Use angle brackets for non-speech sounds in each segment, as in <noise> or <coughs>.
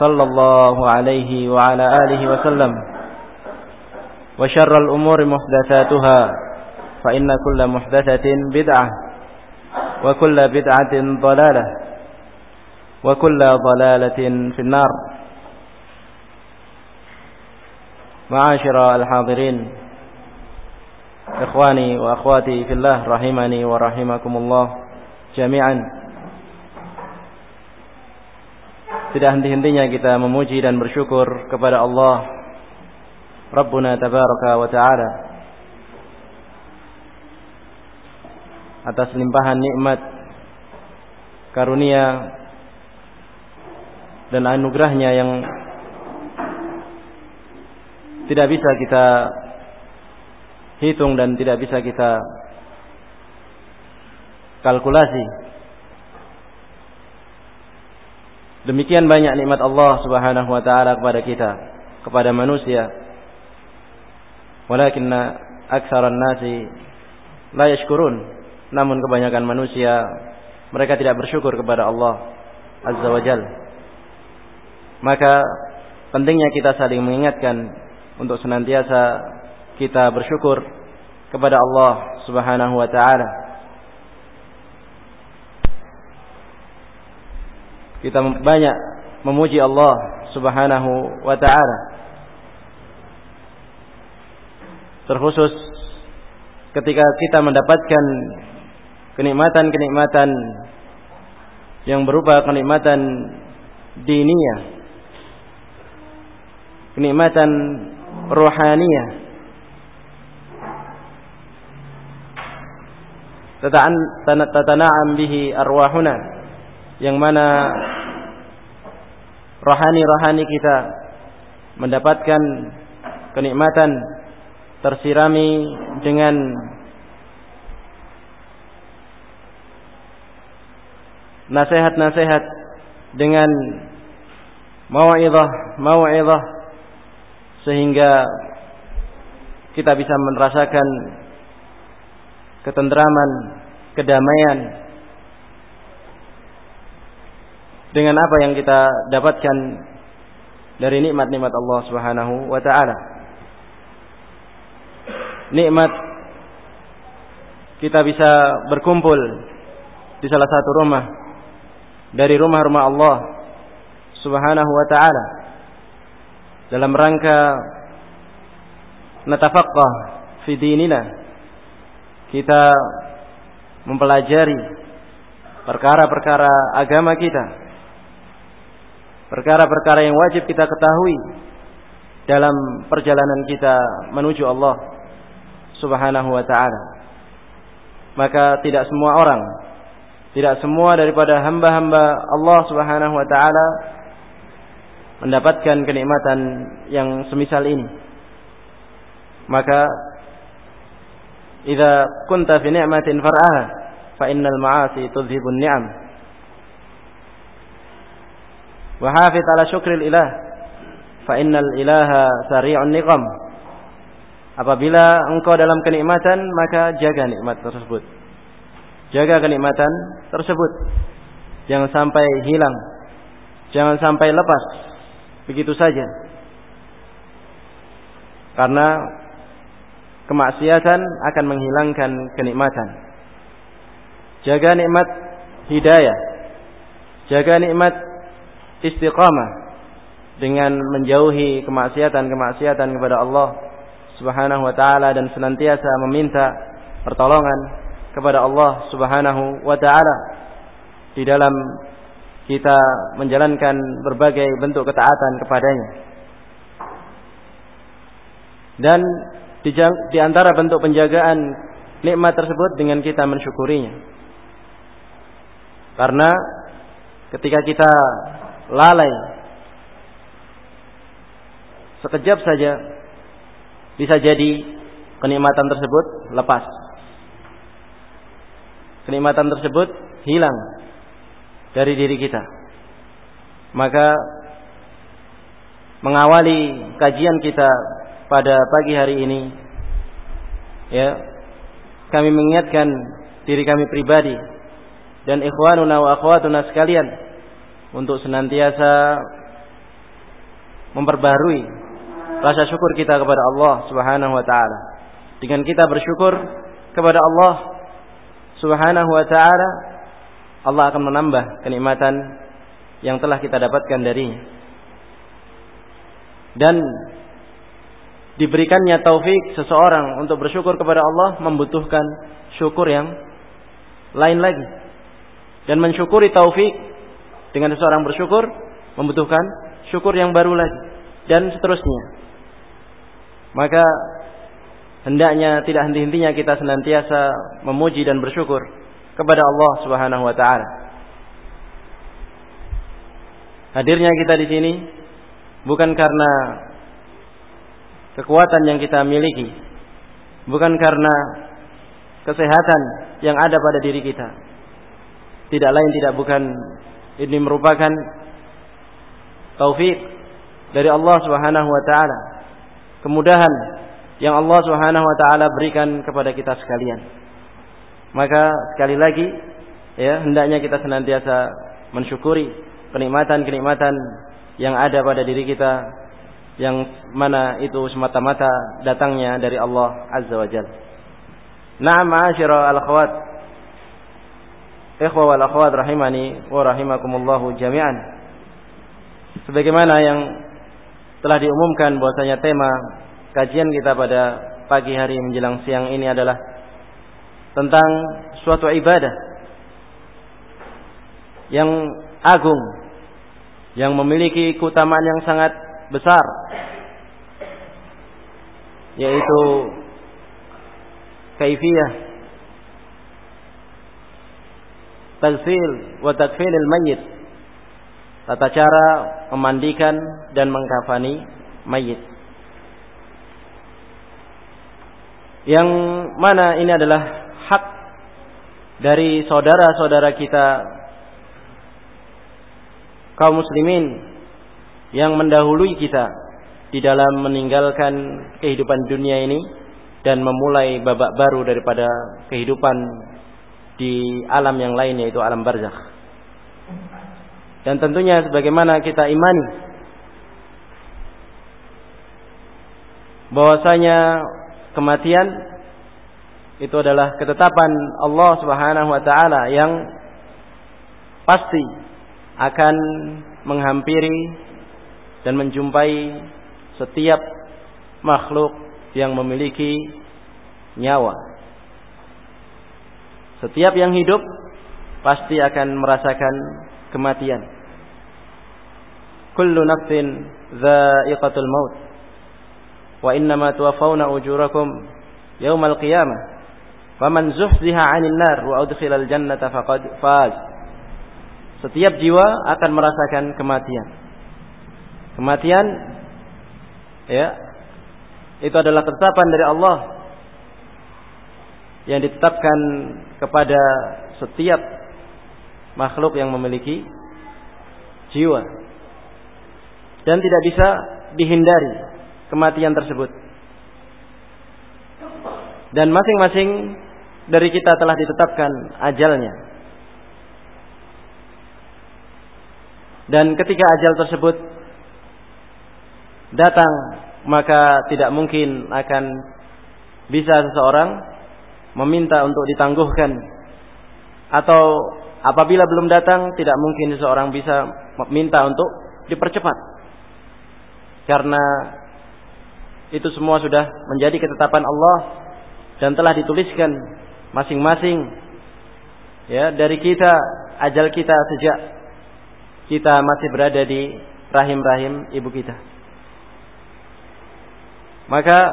صلى الله عليه وعلى آله وسلم. وشر الأمور محدثاتها فإن كل محدثة بدعة وكل بدعة ضلالة وكل ضلالة في النار. معاشر الحاضرين إخواني وأخواتي في الله رحمني ورحمكم الله جميعا. Tidak henti-hentinya kita memuji dan bersyukur kepada Allah Rabbuna tabaraka wa ta'ala atas limpahan nikmat karunia dan anugerahnya yang tidak bisa kita hitung dan tidak bisa kita kalkulasi Demikian banyak nikmat Allah Subhanahu wa taala kepada kita, kepada manusia. Walakinna aktsaran nasi la yashkurun. Namun kebanyakan manusia mereka tidak bersyukur kepada Allah Azza wa Jal. Maka pentingnya kita saling mengingatkan untuk senantiasa kita bersyukur kepada Allah Subhanahu wa taala kita banyak memuji Allah Subhanahu wa taala. Terkhusus ketika kita mendapatkan kenikmatan-kenikmatan yang berupa kenikmatan diniyah. Kenikmatan rohaniyah. Tatana'am bihi arwahuna yang mana rohani-rohani kita mendapatkan kenikmatan tersirami dengan nasihat-nasihat dengan mau'izah mau'izah sehingga kita bisa merasakan ketentraman, kedamaian dengan apa yang kita dapatkan dari nikmat-nikmat Allah Subhanahu wa taala. Nikmat kita bisa berkumpul di salah satu rumah dari rumah-rumah Allah Subhanahu wa taala dalam rangka natafaqqah fi dinina kita mempelajari perkara-perkara agama kita perkara-perkara yang wajib kita ketahui dalam perjalanan kita menuju Allah Subhanahu wa taala maka tidak semua orang tidak semua daripada hamba-hamba Allah Subhanahu wa taala mendapatkan kenikmatan yang semisal ini. Maka idza kunta fi ni'matin far'aha fa innal ma'asi tudhibun ni'am. Wa hafiz ala syukril ilah fa innal ilaha. Apabila engkau dalam kenikmatan maka jaga nikmat tersebut. Jaga kenikmatan tersebut. Jangan sampai hilang. Jangan sampai lepas. Begitu saja. Karena kemaksiatan akan menghilangkan kenikmatan. Jaga nikmat hidayah. Jaga nikmat istiqamah dengan menjauhi kemaksiatan-kemaksiatan kepada Allah Subhanahu wa taala dan senantiasa meminta pertolongan kepada Allah Subhanahu wa taala di dalam kita menjalankan berbagai bentuk ketaatan kepadanya. Dan di, di antara bentuk penjagaan nikmat tersebut dengan kita mensyukurinya. Karena ketika kita lalai sekejap saja bisa jadi kenikmatan tersebut lepas kenikmatan tersebut hilang dari diri kita. Maka mengawali kajian kita pada pagi hari ini ya kami mengingatkan diri kami pribadi dan ikhwanuna wa akhwatuna sekalian untuk senantiasa memperbarui rasa syukur kita kepada Allah Subhanahu wa taala. Dengan kita bersyukur kepada Allah Subhanahu wa taala Allah akan menambah kenikmatan yang telah kita dapatkan darinya. Dan diberikannya taufik seseorang untuk bersyukur kepada Allah membutuhkan syukur yang lain lagi. Dan mensyukuri taufik dengan seseorang bersyukur membutuhkan syukur yang baru lagi dan seterusnya. Maka hendaknya tidak henti-hentinya kita senantiasa memuji dan bersyukur kepada Allah Subhanahu wa taala. Hadirnya kita di sini bukan karena kekuatan yang kita miliki, bukan karena kesehatan yang ada pada diri kita. Tidak lain tidak bukan ini merupakan taufik dari Allah Subhanahu wa taala. Kemudahan yang Allah Subhanahu wa taala berikan kepada kita sekalian. Maka sekali lagi ya hendaknya kita senantiasa mensyukuri kenikmatan-kenikmatan yang ada pada diri kita yang mana itu semata-mata datangnya dari Allah Azza wa Jalla. Na'am ma'asyira al-akhwat. Ikhwa wal akhwat rahimani wa rahimakumullahu jami'an. Sebagaimana yang telah diumumkan bahwasanya tema kajian kita pada pagi hari menjelang siang ini adalah tentang suatu ibadah yang agung yang memiliki keutamaan yang sangat besar yaitu kaifiyah tagsil wa takfilil mayyit. Tata cara memandikan dan mengkafani mayit yang mana ini adalah hak dari saudara-saudara kita kaum muslimin yang mendahului kita di dalam meninggalkan kehidupan dunia ini dan memulai babak baru daripada kehidupan di alam yang lain yaitu alam barzakh. Dan tentunya sebagaimana kita imani bahwasanya kematian itu adalah ketetapan Allah Subhanahu wa taala yang pasti akan menghampiri dan menjumpai setiap makhluk yang memiliki nyawa. Setiap yang hidup pasti akan merasakan kematian. Kullu nafsin dha'iqatul maut. Wa innama tuwaffawna ujurakum yaumal qiyamah. Faman zuhziha 'anil nar wa udkhilal jannata faqad faz. Setiap jiwa akan merasakan kematian. Kematian ya itu adalah ketetapan dari Allah yang ditetapkan kepada setiap makhluk yang memiliki jiwa dan tidak bisa dihindari kematian tersebut. Dan masing-masing dari kita telah ditetapkan ajalnya. Dan ketika ajal tersebut datang maka tidak mungkin akan bisa seseorang meminta untuk ditangguhkan. Atau apabila belum datang tidak mungkin seseorang bisa meminta untuk dipercepat. Karena itu semua sudah menjadi ketetapan Allah dan telah dituliskan masing-masing ya dari kita ajal kita sejak kita masih berada di rahim-rahim ibu kita. Maka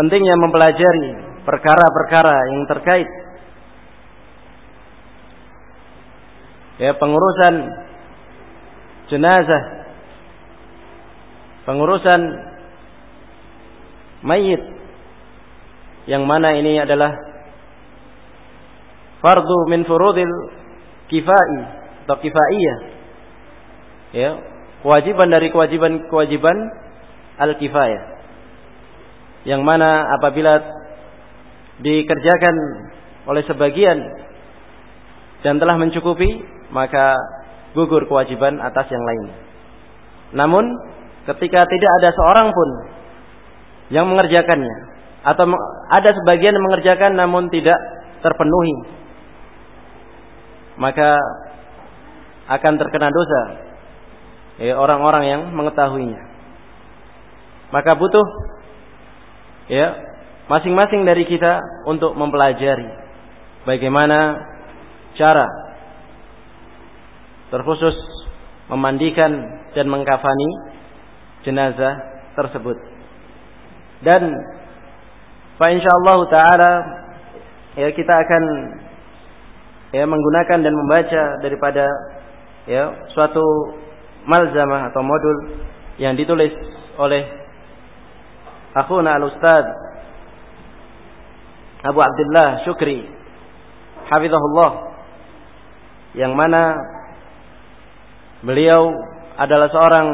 pentingnya mempelajari perkara-perkara yang terkait ya pengurusan jenazah pengurusan mayit yang mana ini adalah fardu min furudil kifai atau kifaiyah ya kewajiban dari kewajiban-kewajiban al-kifayah. Yang mana apabila dikerjakan oleh sebagian dan telah mencukupi, maka gugur kewajiban atas yang lain. Namun, ketika tidak ada seorang pun yang mengerjakannya atau ada sebagian yang mengerjakan namun tidak terpenuhi, maka akan terkena dosa ya, orang-orang yang mengetahuinya. Maka butuh ya masing-masing dari kita untuk mempelajari bagaimana cara terkhusus memandikan dan mengkafani jenazah tersebut. Dan fa insyaallah taala ya kita akan ya menggunakan dan membaca daripada ya suatu malzamah atau modul yang ditulis oleh akhuna al-ustad Abu Abdullah Syukri hafizahullah yang mana beliau adalah seorang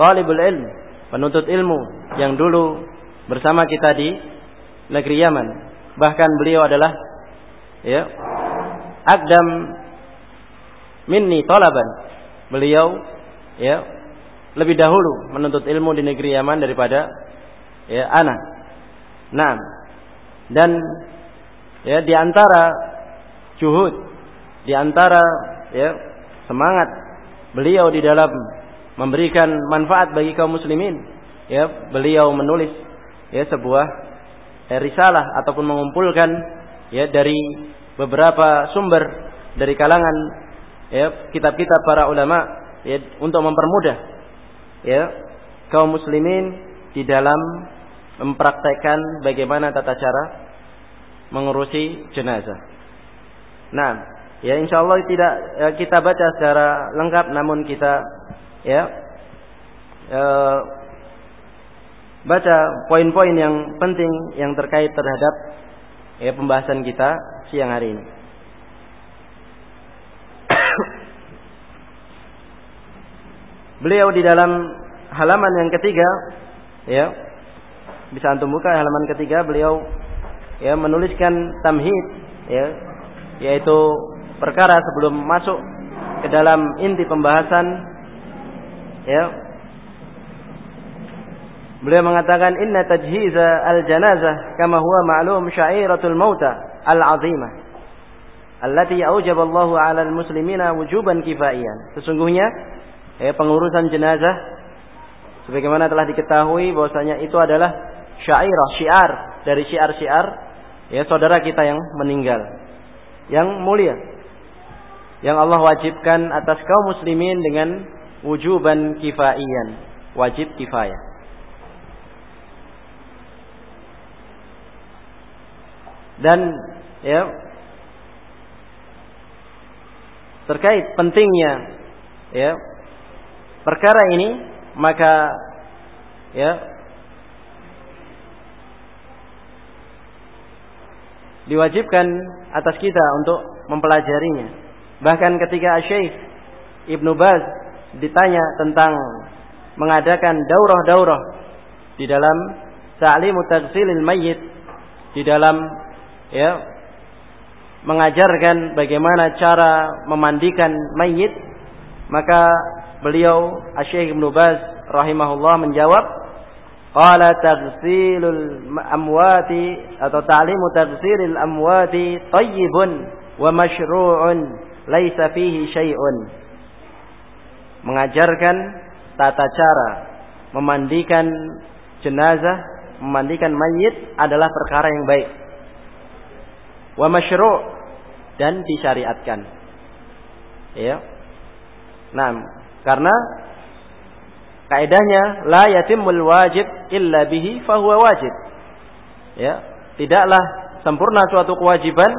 talibul ilm, penuntut ilmu yang dulu bersama kita di negeri Yaman. Bahkan beliau adalah ya akdam minni talaban. Beliau ya lebih dahulu menuntut ilmu di negeri Yaman daripada ya ana. Nah, dan ya di antara juhud, di antara ya semangat beliau di dalam memberikan manfaat bagi kaum muslimin, ya beliau menulis ya sebuah ya, risalah ataupun mengumpulkan ya dari beberapa sumber dari kalangan ya kitab-kitab para ulama ya untuk mempermudah ya kaum muslimin di dalam mempraktekkan bagaimana tata cara mengurusi jenazah. Nah, ya insya Allah tidak ya, kita baca secara lengkap, namun kita ya e, baca poin-poin yang penting yang terkait terhadap ya pembahasan kita siang hari ini. Beliau di dalam halaman yang ketiga, ya, bisa antum buka halaman ketiga, beliau ya menuliskan tamhid, ya, yaitu perkara sebelum masuk ke dalam inti pembahasan, ya. Beliau mengatakan inna tajhiza al-janazah kama huwa ma'lum syairatul mauta al-azimah allati aujaba Allah 'ala al-muslimina wujuban kifaiyan. Sesungguhnya ya, pengurusan jenazah. Sebagaimana telah diketahui bahwasanya itu adalah syairah, syiar. Dari syiar-syiar ya saudara kita yang meninggal. Yang mulia. Yang Allah wajibkan atas kaum muslimin dengan wujuban kifaiyan, wajib kifayah. Dan ya terkait pentingnya ya perkara ini maka ya diwajibkan atas kita untuk mempelajarinya. Bahkan ketika Syekh Ibnu Baz ditanya tentang mengadakan daurah-daurah di dalam ta'limu taghsilil mayyit di dalam ya mengajarkan bagaimana cara memandikan mayit maka beliau Syekh Ibnu Baz rahimahullah menjawab qala taghsilul amwati atau ta'limu taghsilil amwati tayyibun wa masyru'un laisa fihi syai'un mengajarkan tata cara memandikan jenazah memandikan mayit adalah perkara yang baik wa masyru' dan disyariatkan. Ya. Nah, karena kaidahnya la yatimul wajib illa bihi fahuwa wajib. Ya, tidaklah sempurna suatu kewajiban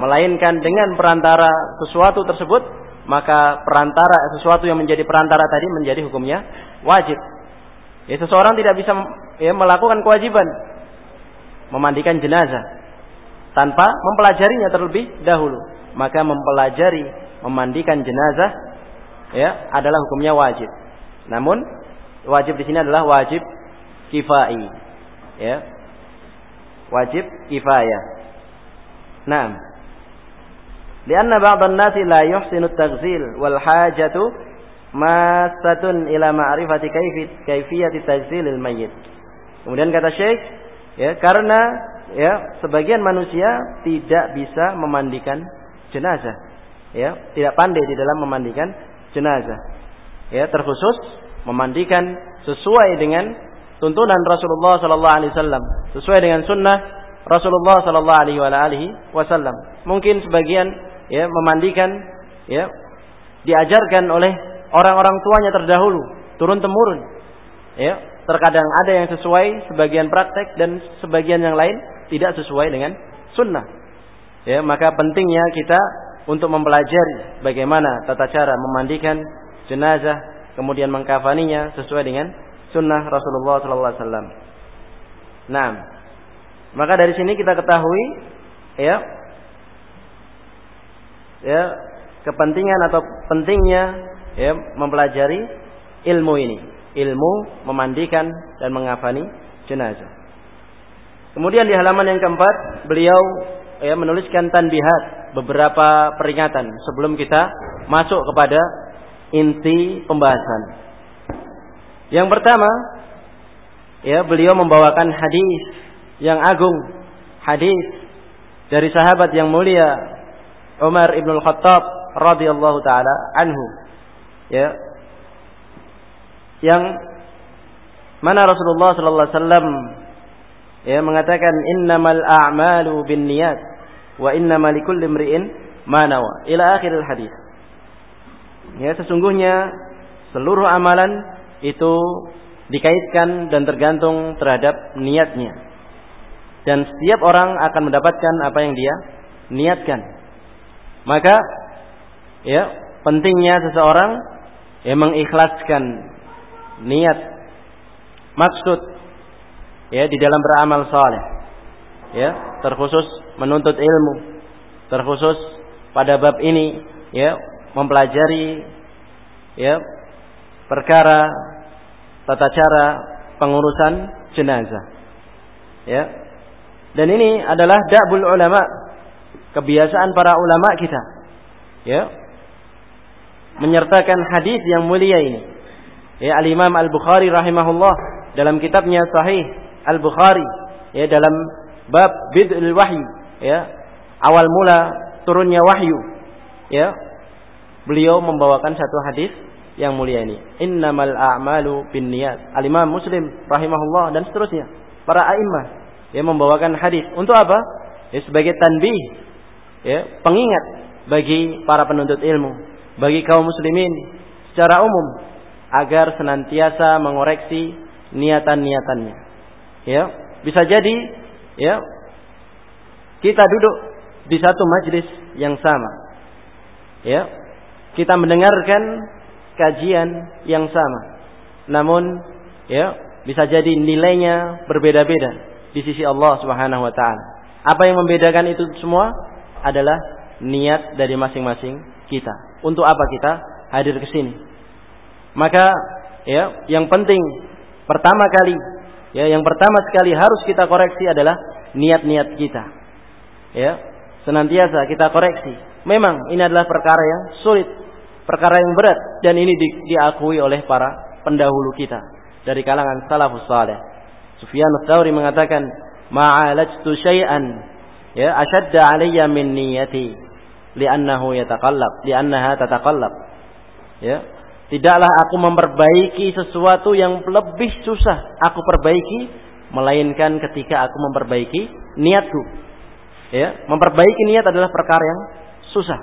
melainkan dengan perantara sesuatu tersebut maka perantara sesuatu yang menjadi perantara tadi menjadi hukumnya wajib. Ya, seseorang tidak bisa ya, melakukan kewajiban memandikan jenazah tanpa mempelajarinya terlebih dahulu. Maka mempelajari memandikan jenazah ya adalah hukumnya wajib. Namun wajib di sini adalah wajib kifai. Ya. Wajib kifayah. Naam. Lianna ba'd an-nasi la yuhsinu at-taghzil wal hajatu masatun ila ma'rifati kayfiyati taghzilil mayyit. Kemudian kata Syekh, ya karena ya sebagian manusia tidak bisa memandikan jenazah ya tidak pandai di dalam memandikan jenazah. Ya terkhusus memandikan sesuai dengan tuntunan Rasulullah sallallahu alaihi wasallam sesuai dengan sunnah Rasulullah sallallahu alaihi wasallam. Mungkin sebagian ya memandikan ya diajarkan oleh orang-orang tuanya terdahulu turun temurun ya terkadang ada yang sesuai sebagian praktek dan sebagian yang lain tidak sesuai dengan sunnah. Ya, maka pentingnya kita untuk mempelajari bagaimana tata cara memandikan jenazah, kemudian mengkafaninya sesuai dengan sunnah Rasulullah Wasallam. Nah, maka dari sini kita ketahui, ya, ya, kepentingan atau pentingnya ya mempelajari ilmu ini, ilmu memandikan dan mengafani jenazah. Kemudian di halaman yang keempat, beliau ya, menuliskan tanbihat, beberapa peringatan sebelum kita masuk kepada inti pembahasan. Yang pertama, ya beliau membawakan hadis yang agung, hadis dari sahabat yang mulia Umar ibn Khattab radhiyallahu taala anhu. Ya. Yang mana Rasulullah sallallahu alaihi wasallam ya mengatakan innamal a'malu binniyat wa innamal likulli imri'in ma nawa ila akhiril hadis. Ya sesungguhnya seluruh amalan itu dikaitkan dan tergantung terhadap niatnya. Dan setiap orang akan mendapatkan apa yang dia niatkan. Maka ya pentingnya seseorang yang mengikhlaskan niat maksud ya di dalam beramal saleh. Ya, terkhusus menuntut ilmu, terkhusus pada bab ini ya mempelajari ya perkara tata cara pengurusan jenazah. Ya. Dan ini adalah da'bul ulama, kebiasaan para ulama kita. Ya. Menyertakan hadis yang mulia ini. Ya Al-Imam Al-Bukhari rahimahullah dalam kitabnya Sahih Al-Bukhari ya dalam bab bid'ul wahyu ya. Awal mula turunnya wahyu. Ya. Beliau membawakan satu hadis yang mulia ini. Innamal a'malu binniyat. Al-imam muslim rahimahullah dan seterusnya. Para a'immah ya membawakan hadis. Untuk apa? Ya sebagai tanbih. Ya pengingat bagi para penuntut ilmu. Bagi kaum muslimin secara umum. Agar senantiasa mengoreksi niatan-niatannya. Ya. Bisa jadi ya kita duduk di satu majlis yang sama. Ya. Kita mendengarkan kajian yang sama. Namun ya bisa jadi nilainya berbeda-beda di sisi Allah Subhanahu wa taala. Apa yang membedakan itu semua adalah niat dari masing-masing kita. Untuk apa kita hadir ke sini? Maka ya yang penting pertama kali Ya, yang pertama sekali harus kita koreksi adalah niat-niat kita. Ya, senantiasa kita koreksi. Memang ini adalah perkara yang sulit, perkara yang berat dan ini di, diakui oleh para pendahulu kita dari kalangan salafus saleh. Sufyan ats mengatakan, "Ma'alajtu syai'an ya ashadda 'alayya min niyyati li'annahu yataqallab, li'annaha tataqallab." Ya, Tidaklah aku memperbaiki sesuatu yang lebih susah aku perbaiki melainkan ketika aku memperbaiki niatku. Ya, memperbaiki niat adalah perkara yang susah.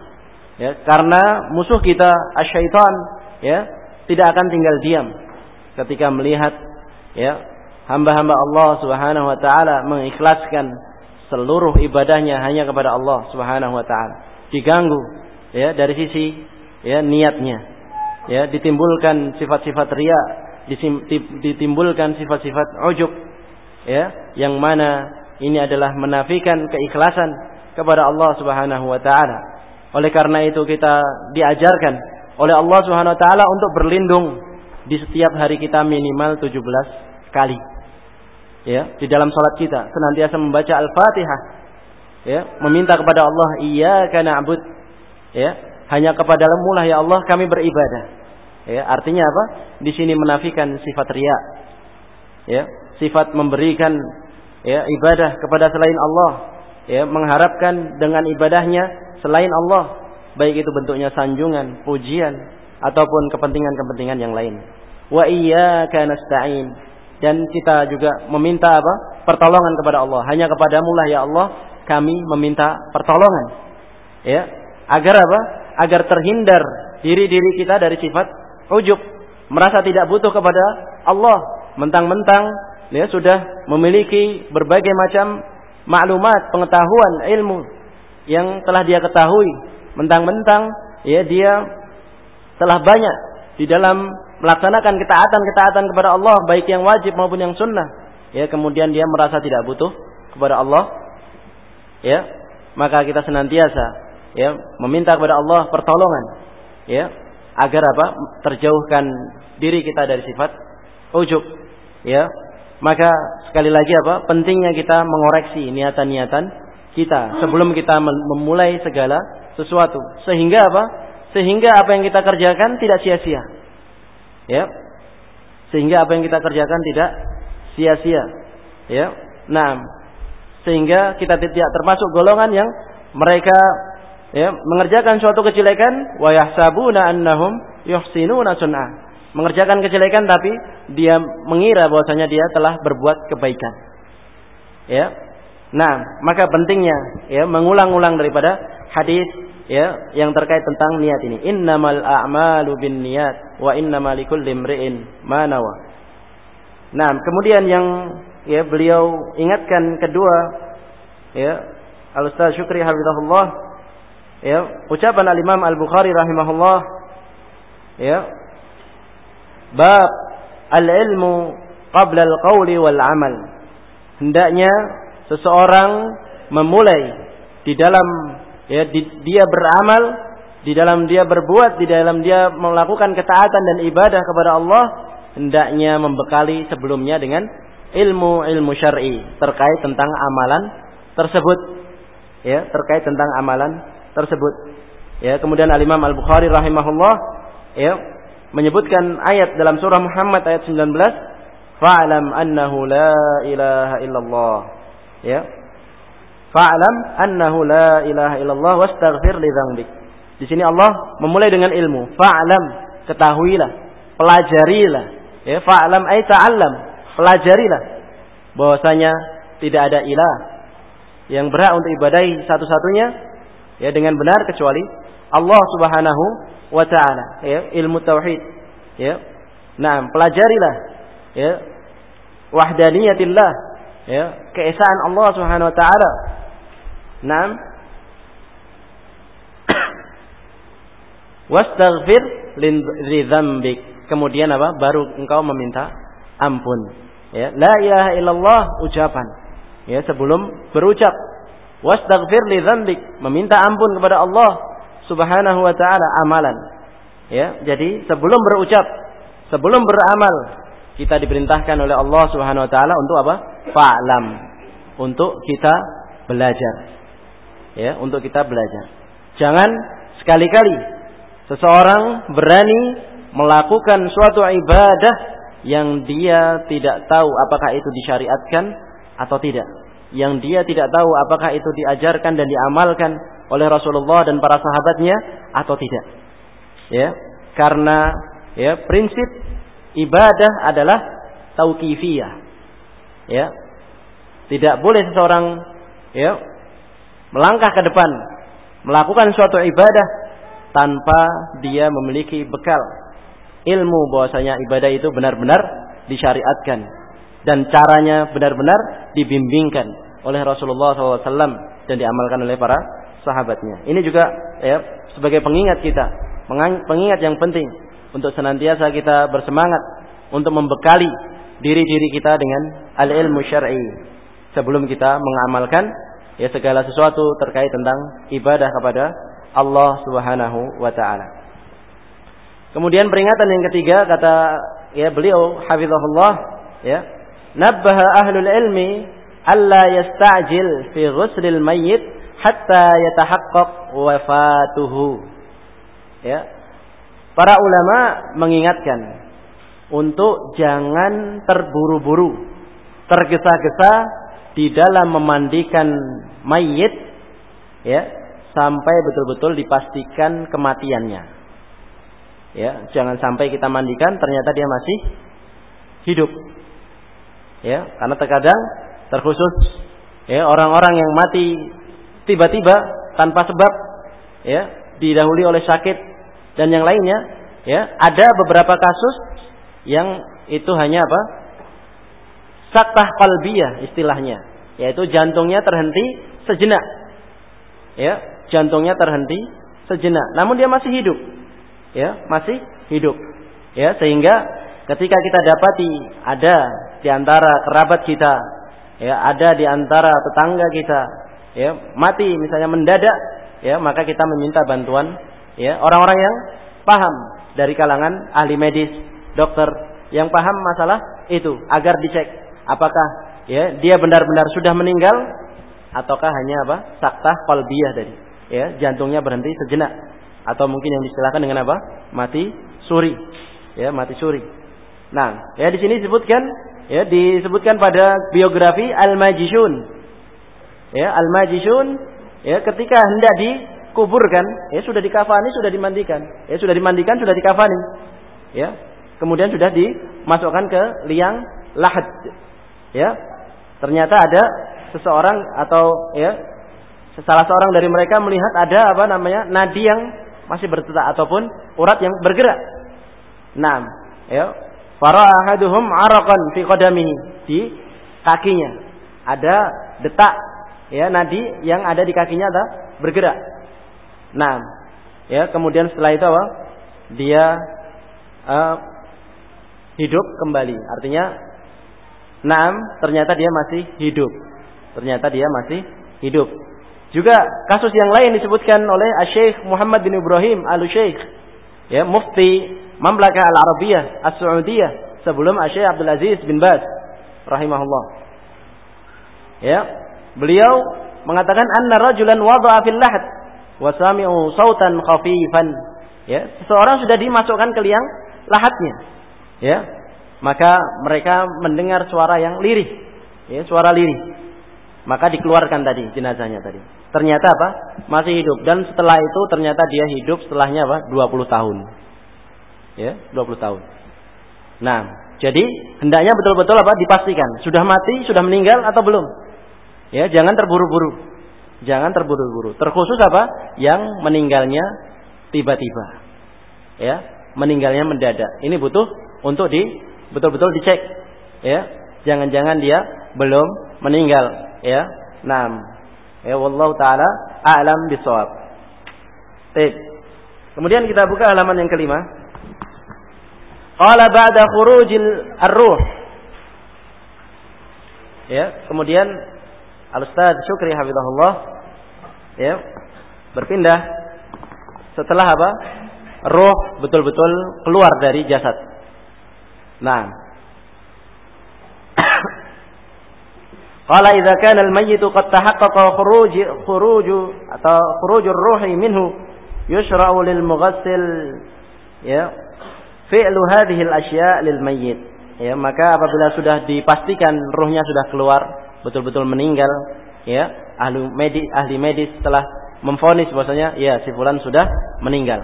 Ya, karena musuh kita asyaiton ya tidak akan tinggal diam ketika melihat ya hamba-hamba Allah Subhanahu wa taala mengikhlaskan seluruh ibadahnya hanya kepada Allah Subhanahu wa taala. Diganggu ya dari sisi ya niatnya ya ditimbulkan sifat-sifat ria ditimbulkan sifat-sifat ujub ya yang mana ini adalah menafikan keikhlasan kepada Allah Subhanahu wa taala oleh karena itu kita diajarkan oleh Allah Subhanahu wa taala untuk berlindung di setiap hari kita minimal 17 kali ya di dalam salat kita senantiasa membaca Al-Fatihah ya meminta kepada Allah iyyaka na'bud ya hanya kepada lah ya Allah kami beribadah. Ya, artinya apa? Di sini menafikan sifat riya. Ya, sifat memberikan ya ibadah kepada selain Allah, ya, mengharapkan dengan ibadahnya selain Allah, baik itu bentuknya sanjungan, pujian ataupun kepentingan-kepentingan yang lain. Wa iyyaka nasta'in. Dan kita juga meminta apa? Pertolongan kepada Allah. Hanya kepadamu lah ya Allah kami meminta pertolongan. Ya, agar apa? agar terhindar diri-diri kita dari sifat ujub, merasa tidak butuh kepada Allah, mentang-mentang ya sudah memiliki berbagai macam maklumat, pengetahuan, ilmu yang telah dia ketahui, mentang-mentang ya dia telah banyak di dalam melaksanakan ketaatan-ketaatan kepada Allah baik yang wajib maupun yang sunnah. Ya kemudian dia merasa tidak butuh kepada Allah. Ya maka kita senantiasa ya meminta kepada Allah pertolongan. Ya agar apa? Terjauhkan diri kita dari sifat ujub ya maka sekali lagi apa? Pentingnya kita mengoreksi niatan-niatan kita sebelum kita memulai segala sesuatu. Sehingga apa? Sehingga apa yang kita kerjakan tidak sia-sia. Ya. Sehingga apa yang kita kerjakan tidak sia-sia. Ya. Nah sehingga kita tidak termasuk golongan yang mereka ya, mengerjakan suatu kejelekan wa yahsabuna annahum yuhsinuna sun'ah. Mengerjakan kejelekan tapi dia mengira bahwasanya dia telah berbuat kebaikan. Ya. Nah, maka pentingnya ya mengulang-ulang daripada hadis ya yang terkait tentang niat ini. Innamal a'malu binniyat wa innamal likulli imri'in ma nawa. Nah, kemudian yang ya beliau ingatkan kedua ya Al-Ustaz Syukri Hafizahullah ya ucapan Al Imam Al Bukhari rahimahullah ya bab al ilmu qabla al qawli wal amal hendaknya seseorang memulai di dalam ya di, dia beramal di dalam dia berbuat di dalam dia melakukan ketaatan dan ibadah kepada Allah hendaknya membekali sebelumnya dengan ilmu-ilmu syar'i terkait tentang amalan tersebut ya terkait tentang amalan tersebut. Ya, kemudian Al-Imam Al-Bukhari rahimahullah ya menyebutkan ayat dalam surah Muhammad ayat 19, fa'lam annahu la ilaha illallah. Ya. Fa'lam annahu la ilaha illallah wastaghfir li dzambik. Di sini Allah memulai dengan ilmu. Fa'lam, ketahuilah, pelajarilah. Ya, fa'lam ay ta'allam, pelajarilah bahwasanya tidak ada ilah yang berhak untuk ibadahi satu-satunya ya dengan benar kecuali Allah Subhanahu wa taala. Ya ilmu tauhid. Ya. Nah pelajarilah. Ya. Wahdaniyatillah. Ya. Keesaan Allah Subhanahu wa taala. Nah <coughs> wastaghfir li dzambik kemudian apa? Baru engkau meminta ampun. Ya. La ilaha illallah ucapan. Ya sebelum berucap. Wastaghfir li dzambik meminta ampun kepada Allah Subhanahu wa taala amalan. Ya jadi sebelum berucap sebelum beramal kita diperintahkan oleh Allah Subhanahu wa taala untuk apa? Fa'lam. Untuk kita belajar. Ya untuk kita belajar. Jangan sekali-kali seseorang berani melakukan suatu ibadah yang dia tidak tahu apakah itu disyariatkan atau tidak. Yang dia tidak tahu apakah itu diajarkan dan diamalkan oleh Rasulullah dan para sahabatnya atau tidak. Ya, karena ya prinsip ibadah adalah tauqifiyah. Ya. Tidak boleh seseorang ya melangkah ke depan melakukan suatu ibadah tanpa dia memiliki bekal ilmu bahwasanya ibadah itu benar-benar disyariatkan dan caranya benar-benar dibimbingkan oleh Rasulullah SAW dan diamalkan oleh para sahabatnya. Ini juga ya sebagai pengingat kita, pengingat yang penting untuk senantiasa kita bersemangat untuk membekali diri-diri kita dengan al-ilmu syar'i sebelum kita mengamalkan ya segala sesuatu terkait tentang ibadah kepada Allah Subhanahu wa taala. Kemudian peringatan yang ketiga kata ya beliau hafizahullah ya nabbaha ahlul ilmi alla yasta'jil fi ghuslil mayyit hatta yatahaqqaq wafatuhu. Ya. Para ulama mengingatkan untuk jangan terburu-buru tergesa-gesa di dalam memandikan mayit ya sampai betul-betul dipastikan kematiannya. Ya, jangan sampai kita mandikan ternyata dia masih hidup. Ya, karena terkadang terkhusus ya orang-orang yang mati tiba-tiba tanpa sebab ya, didahului oleh sakit dan yang lainnya, ya, ada beberapa kasus yang itu hanya apa? Saktah kalbiyah istilahnya, yaitu jantungnya terhenti sejenak. Ya, jantungnya terhenti sejenak, namun dia masih hidup ya masih hidup ya sehingga ketika kita dapati ada di antara kerabat kita ya ada di antara tetangga kita ya mati misalnya mendadak ya maka kita meminta bantuan ya orang-orang yang paham dari kalangan ahli medis dokter yang paham masalah itu agar dicek apakah ya dia benar-benar sudah meninggal ataukah hanya apa saktah kolbiah dari ya jantungnya berhenti sejenak atau mungkin yang diistilahkan dengan apa? Mati suri. Ya, mati suri. Nah, ya di sini disebutkan ya disebutkan pada biografi Al-Majishun. Ya, Al-Majishun ya ketika hendak dikuburkan, ya sudah dikafani, sudah dimandikan. Ya sudah dimandikan, sudah dikafani. Ya. Kemudian sudah dimasukkan ke liang lahad. Ya. Ternyata ada seseorang atau ya salah seorang dari mereka melihat ada apa namanya nadi yang masih berdetak ataupun urat yang bergerak. Nah, ya. Fara ahaduhum araqan fi di kakinya. Ada detak ya nadi yang ada di kakinya ada bergerak. Nah, ya kemudian setelah itu apa? Dia uh, hidup kembali. Artinya Naam, ternyata dia masih hidup. Ternyata dia masih hidup. Juga kasus yang lain disebutkan oleh Syekh Muhammad bin Ibrahim Al-Syekh, ya, mufti Mamlakah Al-Arabiyah As-Saudiyah sebelum Syekh Abdul Aziz bin Baz rahimahullah. Ya, beliau mengatakan anna rajulan wada'a fil lahad wa sami'u sautan khafifan. Ya, seseorang sudah dimasukkan ke liang lahatnya. Ya. maka mereka mendengar suara yang lirih, ya, suara lirih. Maka dikeluarkan tadi jenazahnya tadi. Ternyata apa? Masih hidup dan setelah itu ternyata dia hidup setelahnya apa? 20 tahun. Ya, 20 tahun. Nah, jadi hendaknya betul-betul apa? Dipastikan sudah mati, sudah meninggal atau belum. Ya, jangan terburu-buru. Jangan terburu-buru. Terkhusus apa? Yang meninggalnya tiba-tiba. Ya, meninggalnya mendadak. Ini butuh untuk di betul-betul dicek. Ya, jangan-jangan dia belum meninggal ya enam ya wallahu taala a'lam bisawab Baik. Kemudian kita buka halaman yang kelima. Qala ba'da khurujil ar-ruh. Ya, kemudian Al-Ustaz Syukri hafizahullah ya, berpindah setelah apa? Roh betul-betul keluar dari jasad. Nah, <coughs> Qala idza kana al-mayyit qad tahaqqaqa khuruj khuruj atau khuruj ar-ruhi minhu yushra'u lil mughassil ya fi'lu hadhihi al-asya' lil mayyit ya maka apabila sudah dipastikan ruhnya sudah keluar betul-betul meninggal ya ahli medis ahli medis telah memfonis bahwasanya ya si fulan sudah meninggal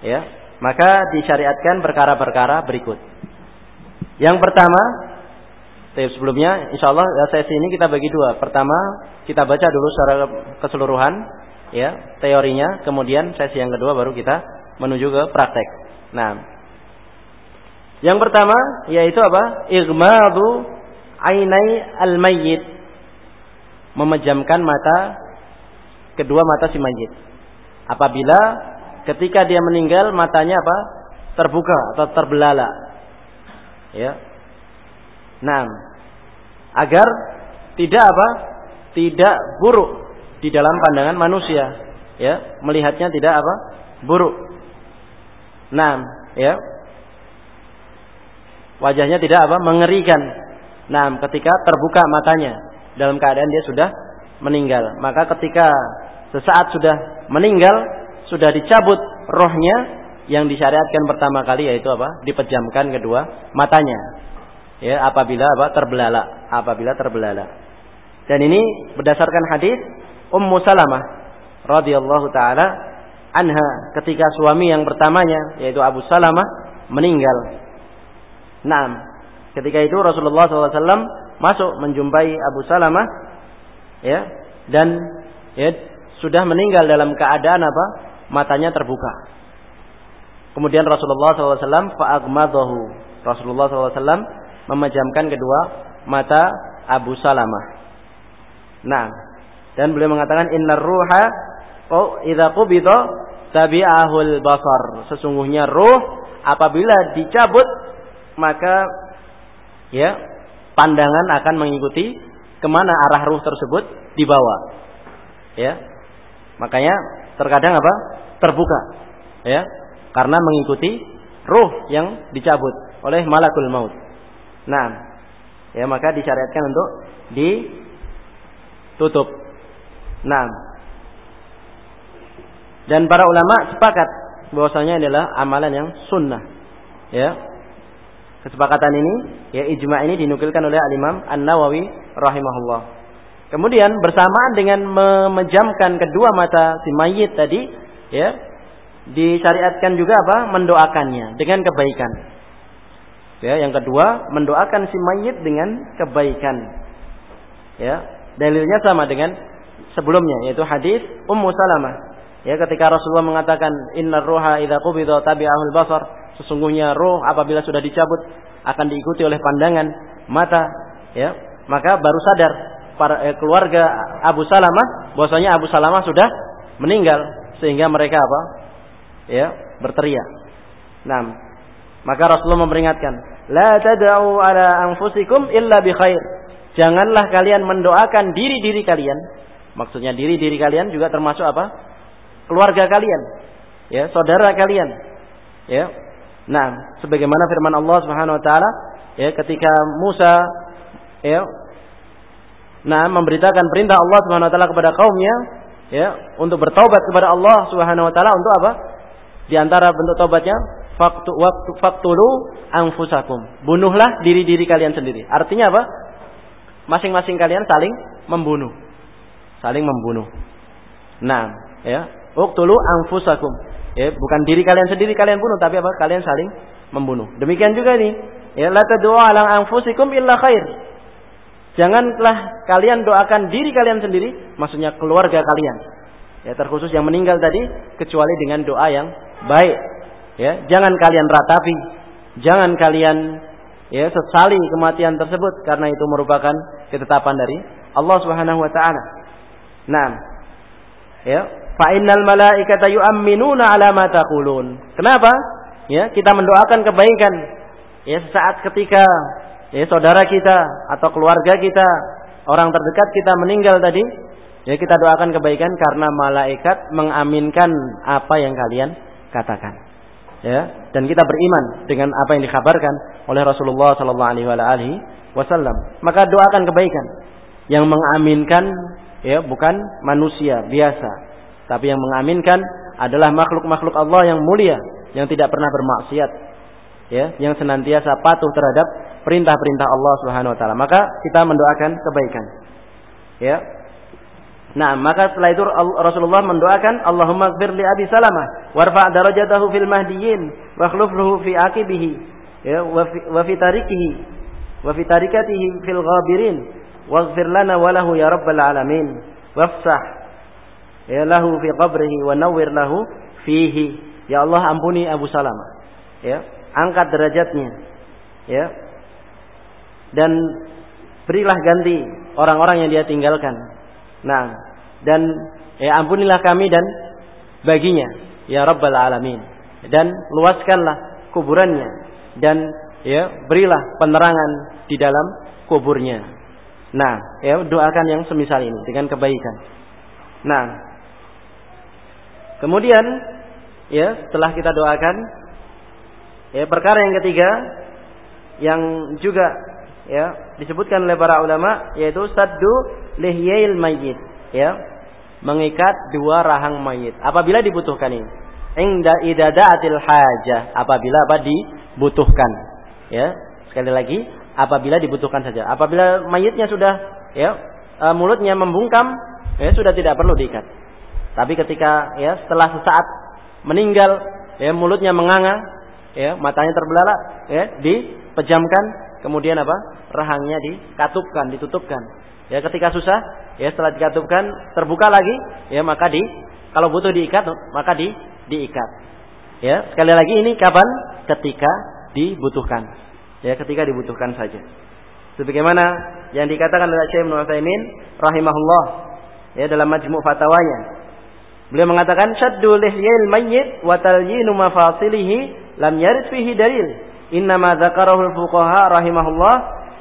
ya maka disyariatkan perkara-perkara berikut yang pertama tapi sebelumnya, insya Allah ya, sesi ini kita bagi dua. Pertama, kita baca dulu secara keseluruhan, ya teorinya. Kemudian sesi yang kedua baru kita menuju ke praktek. Nah, yang pertama yaitu apa? Igmadu ainai al-mayyit. Memejamkan mata kedua mata si mayit. Apabila ketika dia meninggal matanya apa? Terbuka atau terbelalak. Ya, Nah, agar tidak apa? Tidak buruk di dalam pandangan manusia, ya, melihatnya tidak apa? buruk. Nah, ya. Wajahnya tidak apa? mengerikan. Nah, ketika terbuka matanya dalam keadaan dia sudah meninggal, maka ketika sesaat sudah meninggal, sudah dicabut rohnya yang disyariatkan pertama kali yaitu apa? Dipejamkan kedua matanya. Ya apabila apa? Terbelalak apabila terbelalak dan ini berdasarkan hadis Ummu Salamah radhiyallahu taala anha ketika suami yang pertamanya yaitu Abu Salamah meninggal. Nah, ketika itu Rasulullah SAW masuk menjumpai Abu Salamah ya dan ya sudah meninggal dalam keadaan apa? Matanya terbuka. Kemudian Rasulullah SAW fa'agmadahu. Rasulullah SAW memejamkan kedua mata Abu Salamah. Nah, dan beliau mengatakan innar ruha oh idza qubida tabi'ahul basar. Sesungguhnya ruh apabila dicabut maka ya pandangan akan mengikuti ke mana arah ruh tersebut dibawa. Ya. Makanya terkadang apa? terbuka. Ya. Karena mengikuti ruh yang dicabut oleh malakul maut. Nah, ya maka disyariatkan untuk ditutup. Nah, dan para ulama sepakat bahwasanya adalah amalan yang sunnah. Ya, kesepakatan ini, ya ijma ini dinukilkan oleh Al Imam An Nawawi rahimahullah. Kemudian bersamaan dengan memejamkan kedua mata si mayit tadi, ya, disyariatkan juga apa? Mendoakannya dengan kebaikan. Ya, yang kedua, mendoakan si mayit dengan kebaikan. Ya, dalilnya sama dengan sebelumnya yaitu hadis Ummu Salamah. Ya, ketika Rasulullah mengatakan innar ruha idza qubida tabi'ahul basar, sesungguhnya roh apabila sudah dicabut akan diikuti oleh pandangan mata, ya. Maka baru sadar para eh, keluarga Abu Salamah bahwasanya Abu Salamah sudah meninggal sehingga mereka apa? Ya, berteriak. Nah, maka Rasulullah memperingatkan, "La tad'u ala anfusikum illa bi khair." Janganlah kalian mendoakan diri-diri kalian. Maksudnya diri-diri kalian juga termasuk apa? Keluarga kalian. Ya, saudara kalian. Ya. Nah, sebagaimana firman Allah Subhanahu wa taala, ya ketika Musa ya nah memberitakan perintah Allah Subhanahu wa taala kepada kaumnya ya untuk bertaubat kepada Allah Subhanahu wa taala untuk apa? Di antara bentuk taubatnya faktu waktu faktulu anfusakum. Bunuhlah diri-diri kalian sendiri. Artinya apa? Masing-masing kalian saling membunuh. Saling membunuh. Nah, ya. Uktulu anfusakum. Ya, bukan diri kalian sendiri kalian bunuh, tapi apa? Kalian saling membunuh. Demikian juga ini. Ya, la tad'u ala anfusikum illa khair. Janganlah kalian doakan diri kalian sendiri, maksudnya keluarga kalian. Ya, terkhusus yang meninggal tadi kecuali dengan doa yang baik. Ya, jangan kalian ratapi, jangan kalian ya sesali kematian tersebut karena itu merupakan ketetapan dari Allah Subhanahu wa taala. Nah, ya, fa innal malaikata yu'minuna ala ma taqulun. Kenapa? Ya, kita mendoakan kebaikan ya saat ketika ya saudara kita atau keluarga kita, orang terdekat kita meninggal tadi, ya kita doakan kebaikan karena malaikat mengaminkan apa yang kalian katakan. Ya, dan kita beriman dengan apa yang dikabarkan oleh Rasulullah sallallahu alaihi wasallam. Maka doakan kebaikan. Yang mengaminkan ya bukan manusia biasa, tapi yang mengaminkan adalah makhluk-makhluk Allah yang mulia yang tidak pernah bermaksiat ya yang senantiasa patuh terhadap perintah-perintah Allah Subhanahu wa taala. Maka kita mendoakan kebaikan. Ya. Nah, maka setelah itu Rasulullah mendoakan Allahumma gfir li Abi Salamah warfa' darajatahu fil mahdiyyin wa khlufhu fi aqibihi ya wa fi tarikihi wa fi tarikatihi fil ghabirin waghfir lana wa lahu ya rabbal alamin wafsah ya lahu fi qabrihi wa nawwir lahu fihi. Ya Allah ampuni Abu Salamah ya angkat derajatnya. Ya. Dan berilah ganti orang-orang yang dia tinggalkan. Nah, dan ya ampunilah kami dan baginya. Ya rabbal alamin. Dan luaskanlah kuburannya. Dan ya berilah penerangan di dalam kuburnya. Nah, ya doakan yang semisal ini dengan kebaikan. Nah, kemudian ya setelah kita doakan ya perkara yang ketiga yang juga ya disebutkan oleh para ulama yaitu saddu lihyail mayyit ya mengikat dua rahang mayit apabila dibutuhkan ini inda idadaatil hajah apabila apa dibutuhkan ya. Sekali lagi apabila dibutuhkan saja. Apabila mayitnya sudah ya e, mulutnya membungkam ya sudah tidak perlu diikat tapi ketika ya setelah sesaat meninggal ya mulutnya menganga ya matanya terbelalak ya dipejamkan kemudian apa? Rahangnya dikatupkan, ditutupkan. Ya ketika susah, ya setelah dikatupkan terbuka lagi, ya maka di kalau butuh diikat maka di diikat. Ya, sekali lagi ini kapan? Ketika dibutuhkan. Ya, ketika dibutuhkan saja. Sebagaimana yang dikatakan oleh Syekh Ibnu rahimahullah ya dalam majmu' fatwanya. Beliau mengatakan syaddu lihyil mayyit wa talyinu mafasilihi lam yarid fihi dalil. Innama dzakarahu al-fuqaha rahimahullah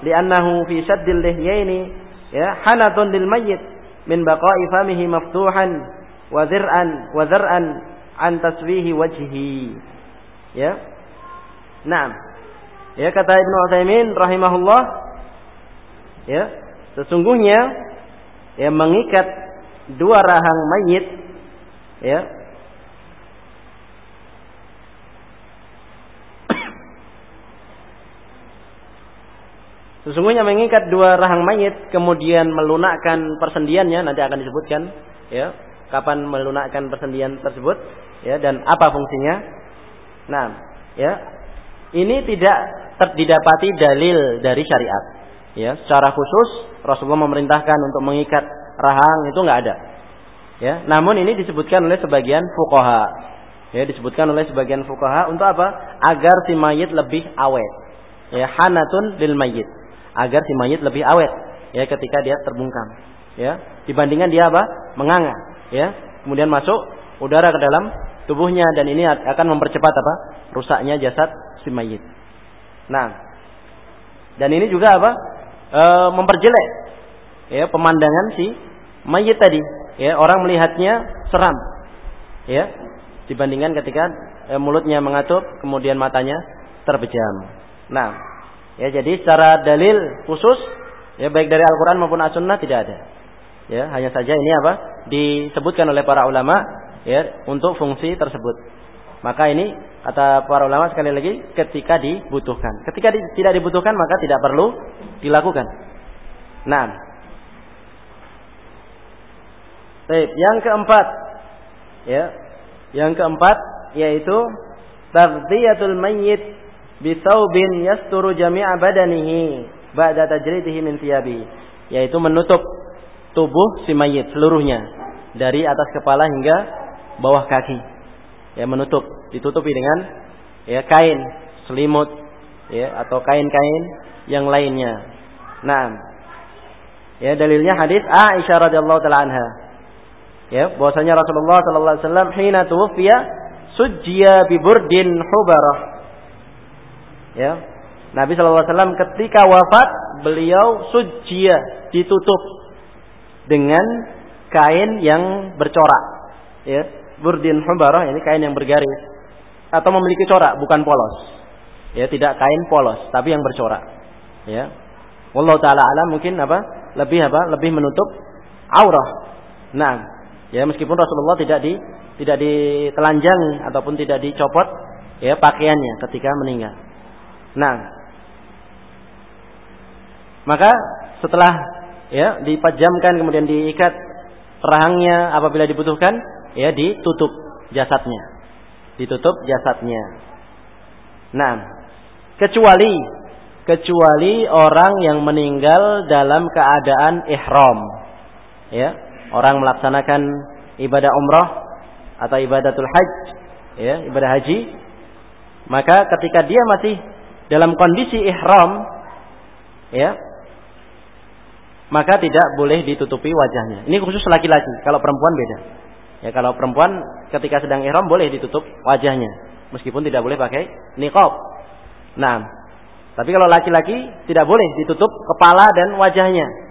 li'annahu fi shaddil lihyaini ya hanatun lil mayyit min baqa'i famihi maftuhan wa zir'an wa zar'an an taswihi wajhihi. Ya. Naam. Ya kata Ibnu Utsaimin rahimahullah ya sesungguhnya ya mengikat dua rahang mayit ya Sesungguhnya mengikat dua rahang mayit kemudian melunakkan persendiannya nanti akan disebutkan ya kapan melunakkan persendian tersebut ya dan apa fungsinya. Nah, ya. Ini tidak terdidapati dalil dari syariat. Ya, secara khusus Rasulullah memerintahkan untuk mengikat rahang itu nggak ada. Ya, namun ini disebutkan oleh sebagian fuqaha. Ya, disebutkan oleh sebagian fuqaha untuk apa? Agar si mayit lebih awet. Ya, hanatun lil mayit. Agar si mayit lebih awet. Ya ketika dia terbungkam. Ya dibandingkan dia apa? Menganga. Ya kemudian masuk udara ke dalam tubuhnya dan ini akan mempercepat apa? Rusaknya jasad si mayit. Nah dan ini juga apa? E, memperjelek ya pemandangan si mayit tadi ya orang melihatnya seram ya dibandingkan ketika e, mulutnya mengatup kemudian matanya terbejam nah Ya, jadi secara dalil khusus ya baik dari Al-Qur'an maupun As-Sunnah tidak ada. Ya, hanya saja ini apa? disebutkan oleh para ulama ya untuk fungsi tersebut. Maka ini kata para ulama sekali lagi ketika dibutuhkan. Ketika di, tidak dibutuhkan maka tidak perlu dilakukan. Nah. Baik, yang keempat ya. Yang keempat yaitu taghdhiyatul mayyit bi thawbin yasturu jami'a badanihi ba'da tajridihi min thiyabi, yaitu menutup tubuh si mayit seluruhnya dari atas kepala hingga bawah kaki. Ya menutup, ditutupi dengan ya kain, selimut ya atau kain-kain yang lainnya. Nah, ya dalilnya hadis Aisyah radhiyallahu taala anha. Ya, bahwasanya Rasulullah sallallahu alaihi wasallam hina tuwfiya sujjiya bi burdin hubarah. Ya. Nabi sallallahu alaihi wasallam ketika wafat beliau sujjiya ditutup dengan kain yang bercorak. Ya, burdin hubarah ini kain yang bergaris atau memiliki corak bukan polos. Ya, tidak kain polos tapi yang bercorak. Ya. Wallahu taala alam mungkin apa? Lebih apa? Lebih menutup aurah. Nah, ya meskipun Rasulullah tidak di tidak ditelanjangi ataupun tidak dicopot ya pakaiannya ketika meninggal. Nah, maka setelah ya dipajamkan kemudian diikat rahangnya apabila dibutuhkan ya ditutup jasadnya. Ditutup jasadnya. Nah. Kecuali kecuali orang yang meninggal dalam keadaan ihram. Ya orang melaksanakan ibadah umrah atau ibadatul hajj ya ibadah haji maka ketika dia masih dalam kondisi ihram ya maka tidak boleh ditutupi wajahnya. Ini khusus laki-laki, kalau perempuan beda. Ya kalau perempuan ketika sedang ihram boleh ditutup wajahnya, meskipun tidak boleh pakai niqab. Nah, tapi kalau laki-laki tidak boleh ditutup kepala dan wajahnya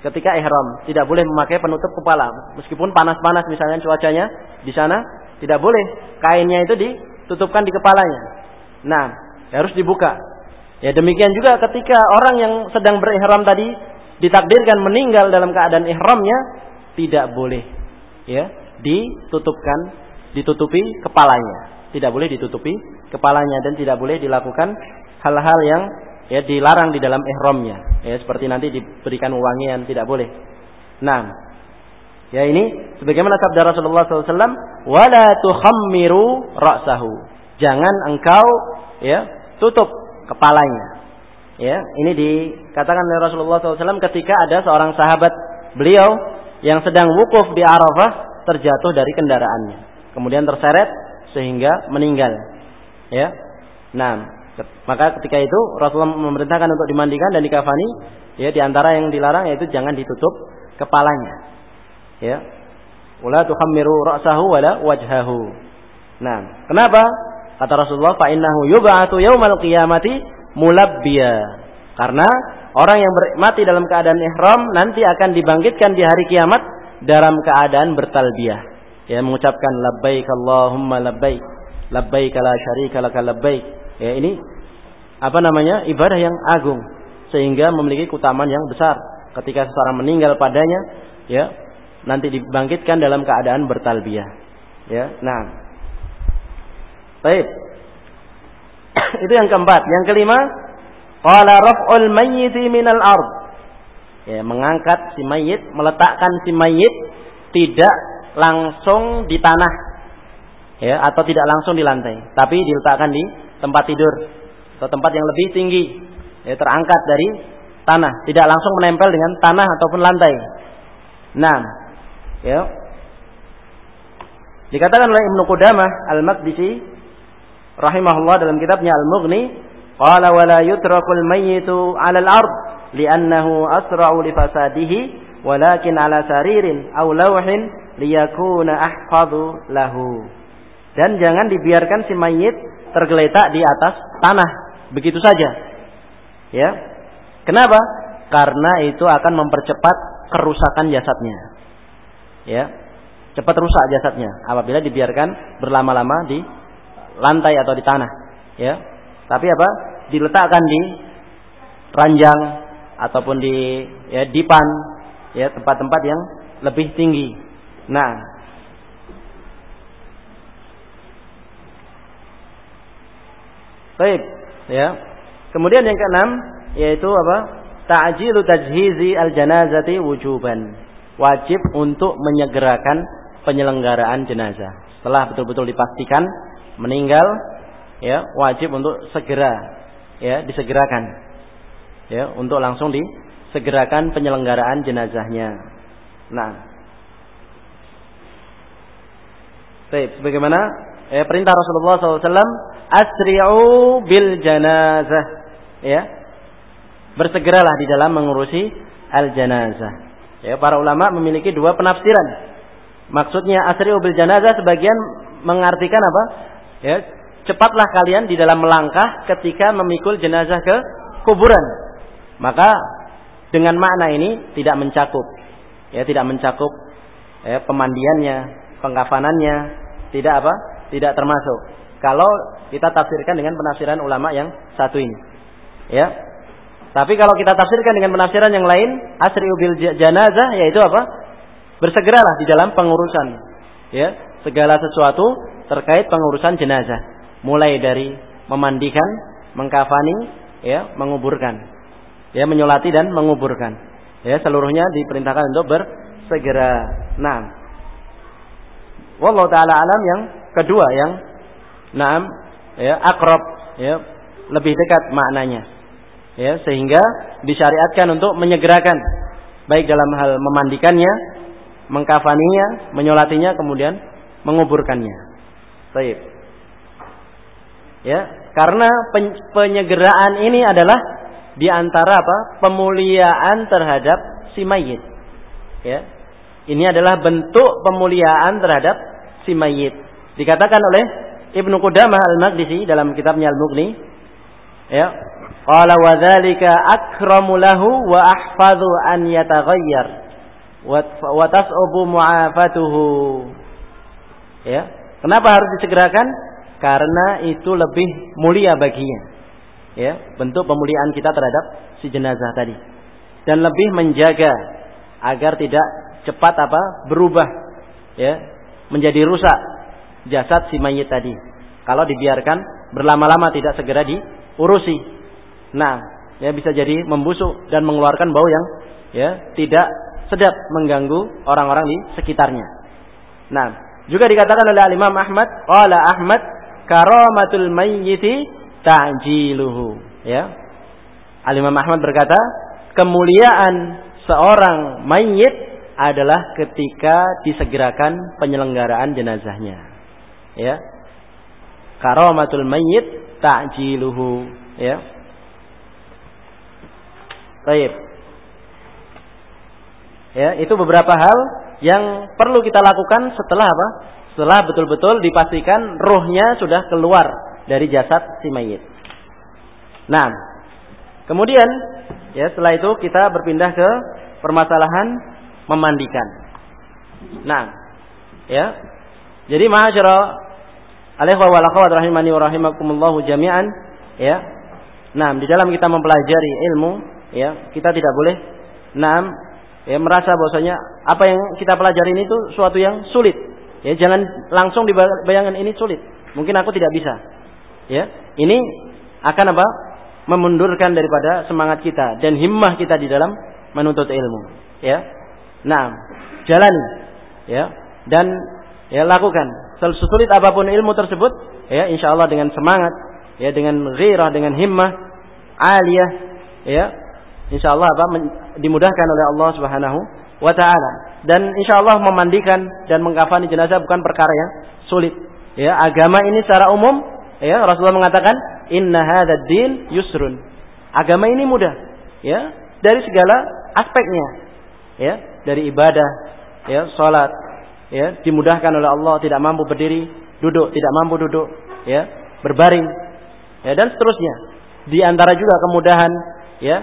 ketika ihram, tidak boleh memakai penutup kepala, meskipun panas-panas misalnya cuacanya di sana, tidak boleh kainnya itu ditutupkan di kepalanya. Nah, harus dibuka. Ya demikian juga ketika orang yang sedang berihram tadi ditakdirkan meninggal dalam keadaan ihramnya tidak boleh ya ditutupkan ditutupi kepalanya tidak boleh ditutupi kepalanya dan tidak boleh dilakukan hal-hal yang ya dilarang di dalam ihramnya. Ya seperti nanti diberikan wangian tidak boleh. Nah ya ini sebagaimana sabda Rasulullah SAW wala tuhammiru ra'sahu. Jangan engkau ya tutup kepalanya. Ya, ini dikatakan oleh Rasulullah SAW ketika ada seorang sahabat beliau yang sedang wukuf di Arafah terjatuh dari kendaraannya, kemudian terseret sehingga meninggal. Ya, nah maka ketika itu Rasulullah memerintahkan untuk dimandikan dan dikafani. Ya, di antara yang dilarang yaitu jangan ditutup kepalanya. Ya, wala tukhammiru ra'sahu wala wajhahu. Nah, kenapa? Kata Rasulullah, "Fa innahu yub'atu yaumal qiyamati mulabbiya. Karena orang yang mati dalam keadaan ihram nanti akan dibangkitkan di hari kiamat dalam keadaan bertalbiyah. Ya mengucapkan labbaik Allahumma labbaik. Labbaik la syarika laka labbaik. Ya ini apa namanya? ibadah yang agung sehingga memiliki keutamaan yang besar ketika seseorang meninggal padanya ya nanti dibangkitkan dalam keadaan bertalbiyah. Ya. Nah. Baik. <coughs> Itu yang keempat. Yang kelima, qala raf'ul mayyiti minal ard. Ya, mengangkat si mayit, meletakkan si mayit tidak langsung di tanah. Ya, atau tidak langsung di lantai, tapi diletakkan di tempat tidur atau tempat yang lebih tinggi. Ya, terangkat dari tanah, tidak langsung menempel dengan tanah ataupun lantai. Nah, ya. Dikatakan oleh Ibnu Qudamah Al-Maqdisi rahimahullah dalam kitabnya Al-Mughni qala wa la yutrakul mayyitu 'ala al-ard li'annahu asra'u li fasadihi walakin 'ala saririn aw lawhin liyakuna ahfadhu lahu dan jangan dibiarkan si mayit tergeletak di atas tanah. Begitu saja. Ya. Kenapa? Karena itu akan mempercepat kerusakan jasadnya. Ya. Cepat rusak jasadnya apabila dibiarkan berlama-lama di lantai atau di tanah, ya. Tapi apa? Diletakkan di ranjang ataupun di ya dipan, ya tempat-tempat yang lebih tinggi. Nah, Baik, ya. Kemudian yang keenam yaitu apa? Ta'jilu tajhizi al-janazati wujuban. Wajib untuk menyegerakan penyelenggaraan jenazah. Setelah betul-betul dipastikan meninggal, ya, wajib untuk segera ya disegerakan. Ya, untuk langsung disegerakan penyelenggaraan jenazahnya. Nah, Baik, bagaimana ya, perintah Rasulullah SAW asri'u bil janazah. Ya. Bersegeralah di dalam mengurusi al janazah. Ya para ulama memiliki dua penafsiran. Maksudnya asri'u bil janazah sebagian mengartikan apa? Ya cepatlah kalian di dalam melangkah ketika memikul jenazah ke kuburan. Maka dengan makna ini tidak mencakup. Ya tidak mencakup ya, pemandiannya pengkafanannya tidak apa tidak termasuk. Kalau kita tafsirkan dengan penafsiran ulama yang satu ini. Ya. Tapi kalau kita tafsirkan dengan penafsiran yang lain asri bil janazah yaitu apa? Bersegeralah di dalam pengurusan. Ya. Segala sesuatu terkait pengurusan jenazah. Mulai dari memandikan mengkafani ya menguburkan. Ya menyolati dan menguburkan. Ya seluruhnya diperintahkan untuk bersegera. Nah. Wallahu taala alam yang kedua yang naam ya akrab ya lebih dekat maknanya. Ya, sehingga disyariatkan untuk menyegerakan baik dalam hal memandikannya, mengkafaninya, menyolatinya kemudian menguburkannya. Baik. Ya, karena penyegeraan ini adalah di antara apa? pemuliaan terhadap si mayit. Ya. Ini adalah bentuk pemuliaan terhadap si mayit. Dikatakan oleh Ibnu Qudamah Al-Maqdisi dalam kitabnya Al-Mughni ya qala wa dzalika akramu lahu wa ahfadhu an yataghayyar wa tas'ubu mu'afatuhu. Ya kenapa harus disegerakan? Karena itu lebih mulia baginya ya bentuk pemuliaan kita terhadap si jenazah tadi. Dan lebih menjaga agar tidak cepat apa berubah ya menjadi rusak jasad si mayit tadi. Kalau dibiarkan berlama-lama tidak segera diurusi. Nah, ya bisa jadi membusuk dan mengeluarkan bau yang ya tidak sedap mengganggu orang-orang di sekitarnya. Nah, juga dikatakan oleh Imam Ahmad, qala Ahmad karamatul mayyiti ta'jiluhu, ya. Al Imam Ahmad berkata, kemuliaan seorang mayit adalah ketika disegerakan penyelenggaraan jenazahnya. Ya. Karamatul mayyit ta'jiluhu, ya. Baik. Ya, itu beberapa hal yang perlu kita lakukan setelah apa? Setelah betul-betul dipastikan rohnya sudah keluar dari jasad si mayit. Nah, kemudian ya setelah itu kita berpindah ke permasalahan memandikan. Nah, ya. Jadi ma'asyara alaihi wa akhwat rahimani wa rahimakumullah jami'an, ya. Nah, di dalam kita mempelajari ilmu, ya, kita tidak boleh nah, ya merasa bahwasanya apa yang kita pelajari ini itu suatu yang sulit. Ya, jangan langsung dibayangkan ini sulit. Mungkin aku tidak bisa. Ya, ini akan apa? Memundurkan daripada semangat kita dan himmah kita di dalam menuntut ilmu. Ya, Nah, jalani ya dan ya lakukan. Sesulit apa pun ilmu tersebut, ya insya Allah dengan semangat, ya dengan ghirah, dengan himmah aliyah, ya insya Allah apa dimudahkan oleh Allah Subhanahu wa taala. Dan insya Allah memandikan dan mengkafani jenazah bukan perkara yang sulit. Ya, agama ini secara umum ya Rasulullah mengatakan inna hadzal din yusrun. Agama ini mudah, ya, dari segala aspeknya. Ya, dari ibadah, ya, salat, ya, dimudahkan oleh Allah, tidak mampu berdiri, duduk, tidak mampu duduk, ya, berbaring, ya, dan seterusnya. Di antara juga kemudahan, ya,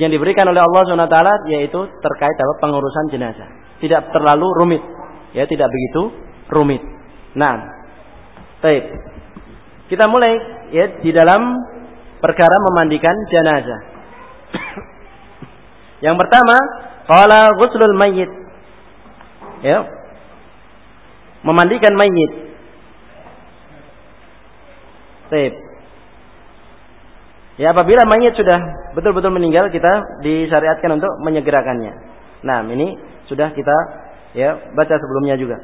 yang diberikan oleh Allah SWT yaitu terkait apa pengurusan jenazah. Tidak terlalu rumit, ya, tidak begitu rumit. Nah, baik. Kita mulai ya di dalam perkara memandikan jenazah. <coughs> Yang pertama, Qala ghuslul mayyit. Ya. Memandikan mayit. Baik. Ya apabila mayit sudah betul-betul meninggal kita disyariatkan untuk menyegerakannya. Nah, ini sudah kita ya baca sebelumnya juga.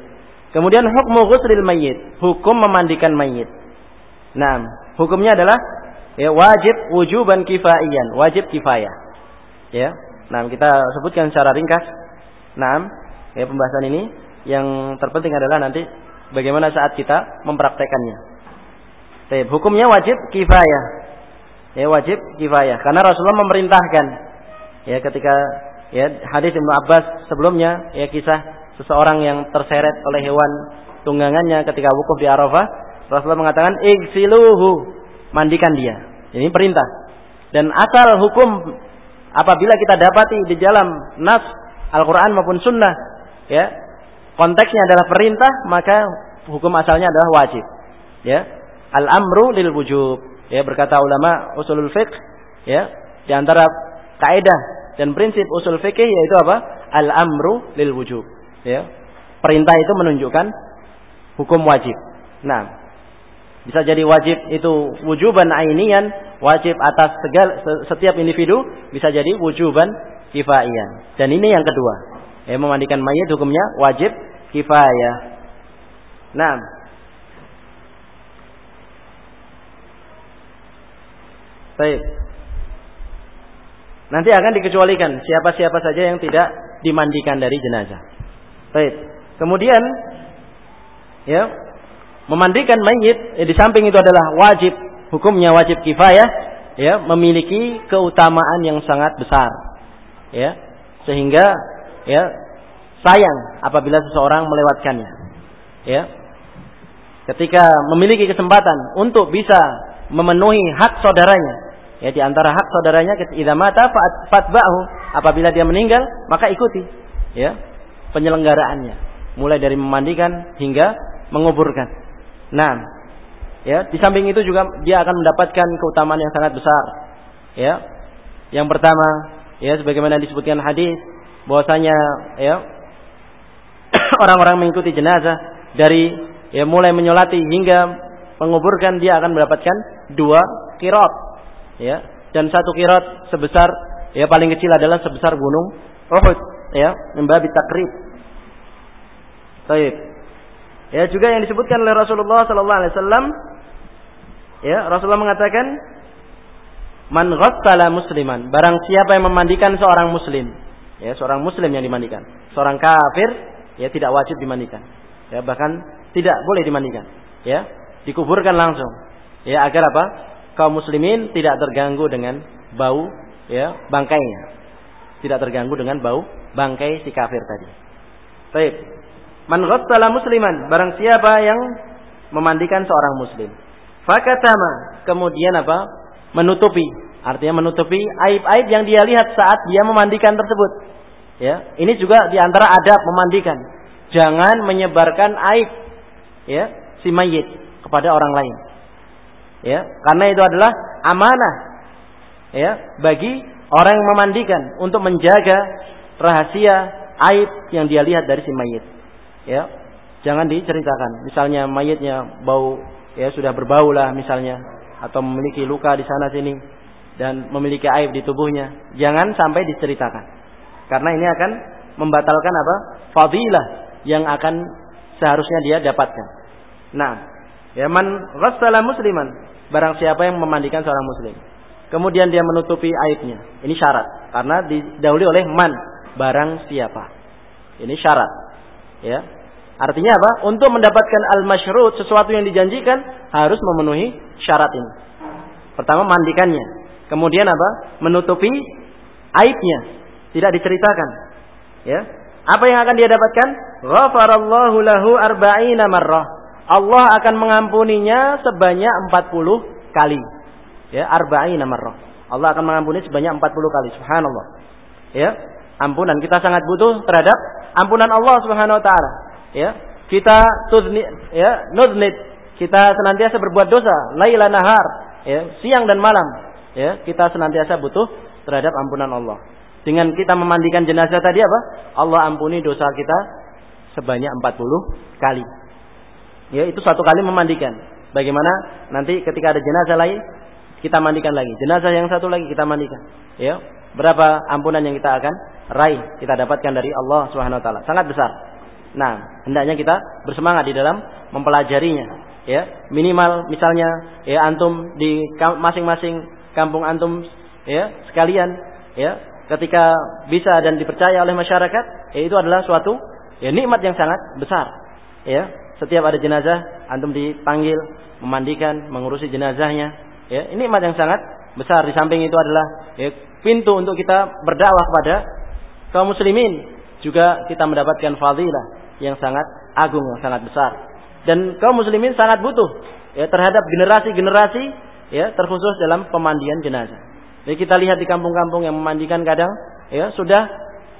Kemudian hukum ghuslil mayit, hukum memandikan mayit. Nah, hukumnya adalah ya wajib wujuban kifaiyan, wajib kifayah. Ya. Nah, kita sebutkan secara ringkas. Nah, ya pembahasan ini yang terpenting adalah nanti bagaimana saat kita mempraktekannya. Hukumnya wajib kifayah. Ya wajib kifayah. Karena Rasulullah memerintahkan. Ya ketika ya hadis Ibnu Abbas sebelumnya ya kisah seseorang yang terseret oleh hewan tunggangannya ketika wukuf di Arafah Rasulullah mengatakan iksiluhu mandikan dia. Ini perintah. Dan asal hukum apabila kita dapati di dalam nas Al-Qur'an maupun sunnah ya konteksnya adalah perintah maka hukum asalnya adalah wajib ya al-amru lil wujub Ya berkata ulama usulul fiqh ya di antara kaidah dan prinsip usul fikih yaitu apa? Al-amru lil wujub. Ya. Perintah itu menunjukkan hukum wajib. Nah, bisa jadi wajib itu wujuban ainian, wajib atas segala setiap individu, bisa jadi wujuban kifaian. Dan ini yang kedua. Ya, memandikan mayat hukumnya wajib kifayah. Nah, Baik. Nanti akan dikecualikan siapa-siapa saja yang tidak dimandikan dari jenazah. Baik. Kemudian ya, memandikan mayit eh, di samping itu adalah wajib, hukumnya wajib kifayah, ya, memiliki keutamaan yang sangat besar. Ya, sehingga ya sayang apabila seseorang melewatkannya. Ya. Ketika memiliki kesempatan untuk bisa memenuhi hak saudaranya, Ya di antara hak saudaranya idza mata fatba'hu, apabila dia meninggal maka ikuti ya penyelenggaraannya mulai dari memandikan hingga menguburkan. Nah, ya di samping itu juga dia akan mendapatkan keutamaan yang sangat besar. Ya. Yang pertama, ya sebagaimana disebutkan hadis bahwasanya ya <coughs> orang-orang mengikuti jenazah dari ya mulai menyolati hingga menguburkan dia akan mendapatkan dua kirot ya. Dan satu kirat sebesar ya paling kecil adalah sebesar gunung Uhud ya membabi takrib. Ya juga yang disebutkan oleh Rasulullah sallallahu alaihi wasallam ya Rasulullah mengatakan man ghassala musliman. Barang siapa yang memandikan seorang muslim ya seorang muslim yang dimandikan seorang kafir ya tidak wajib dimandikan ya bahkan tidak boleh dimandikan ya dikuburkan langsung ya agar apa kaum muslimin tidak terganggu dengan bau ya bangkainya. Tidak terganggu dengan bau bangkai si kafir tadi. Baik. Man ghassala musliman, barang siapa yang memandikan seorang muslim. Fakatama, kemudian apa? Menutupi, artinya menutupi aib-aib yang dia lihat saat dia memandikan tersebut. Ya, ini juga di antara adab memandikan. Jangan menyebarkan aib ya si mayit kepada orang lain ya karena itu adalah amanah ya bagi orang yang memandikan untuk menjaga rahasia aib yang dia lihat dari si mayit ya jangan diceritakan misalnya mayitnya bau ya sudah berbau lah misalnya atau memiliki luka di sana sini dan memiliki aib di tubuhnya jangan sampai diceritakan karena ini akan membatalkan apa fadilah yang akan seharusnya dia dapatkan nah ya man ghassala musliman barang siapa yang memandikan seorang muslim. Kemudian dia menutupi aibnya. Ini syarat. Karena didahului oleh man. Barang siapa. Ini syarat. Ya. Artinya apa? Untuk mendapatkan al-masyrut, sesuatu yang dijanjikan, harus memenuhi syarat ini. Pertama, mandikannya. Kemudian apa? Menutupi aibnya. Tidak diceritakan. Ya. Apa yang akan dia dapatkan? Ghafarallahu lahu arba'ina marrah Allah akan mengampuninya sebanyak 40 kali. Ya, arba'ina marrah. Allah akan mengampuni sebanyak 40 kali. Subhanallah. Ya, ampunan kita sangat butuh terhadap ampunan Allah Subhanahu wa taala. Ya, kita tuzni ya, nuznit. Kita senantiasa berbuat dosa, laila nahar, ya, siang dan malam. Ya, kita senantiasa butuh terhadap ampunan Allah. Dengan kita memandikan jenazah tadi apa? Allah ampuni dosa kita sebanyak 40 kali. Ya, itu satu kali memandikan. Bagaimana nanti ketika ada jenazah lain, kita mandikan lagi. Jenazah yang satu lagi kita mandikan. Ya. Berapa ampunan yang kita akan raih, kita dapatkan dari Allah Subhanahu wa taala. Sangat besar. Nah, hendaknya kita bersemangat di dalam mempelajarinya. Ya, minimal misalnya ya antum di masing-masing kampung antum ya sekalian ya ketika bisa dan dipercaya oleh masyarakat ya itu adalah suatu ya nikmat yang sangat besar ya setiap ada jenazah antum dipanggil memandikan mengurusi jenazahnya Ya, ini nikmat yang sangat besar. Di samping itu adalah ya, pintu untuk kita berdakwah kepada kaum muslimin. Juga kita mendapatkan fadilah yang sangat agung, yang sangat besar. Dan kaum muslimin sangat butuh ya, terhadap generasi-generasi ya, terkhusus dalam pemandian jenazah. Jadi kita lihat di kampung-kampung yang memandikan kadang ya sudah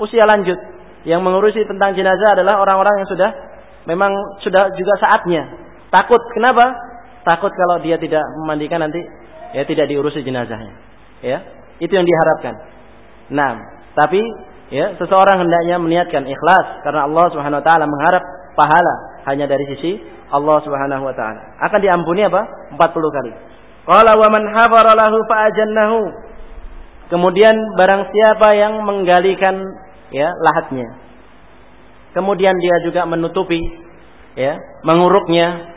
usia lanjut. Yang mengurusi tentang jenazah adalah orang-orang yang sudah memang sudah juga saatnya. Takut kenapa? Takut kalau dia tidak memandikan nanti ya tidak diurusi jenazahnya. Ya, itu yang diharapkan. Nah, tapi ya seseorang hendaknya meniatkan ikhlas karena Allah Subhanahu wa taala mengharap pahala hanya dari sisi Allah Subhanahu wa taala. Akan diampuni apa? 40 kali. Qala wa man hafara lahu fa'ajannahu. Kemudian barang siapa yang menggalikan ya lahatnya. Kemudian dia juga menutupi ya, menguruknya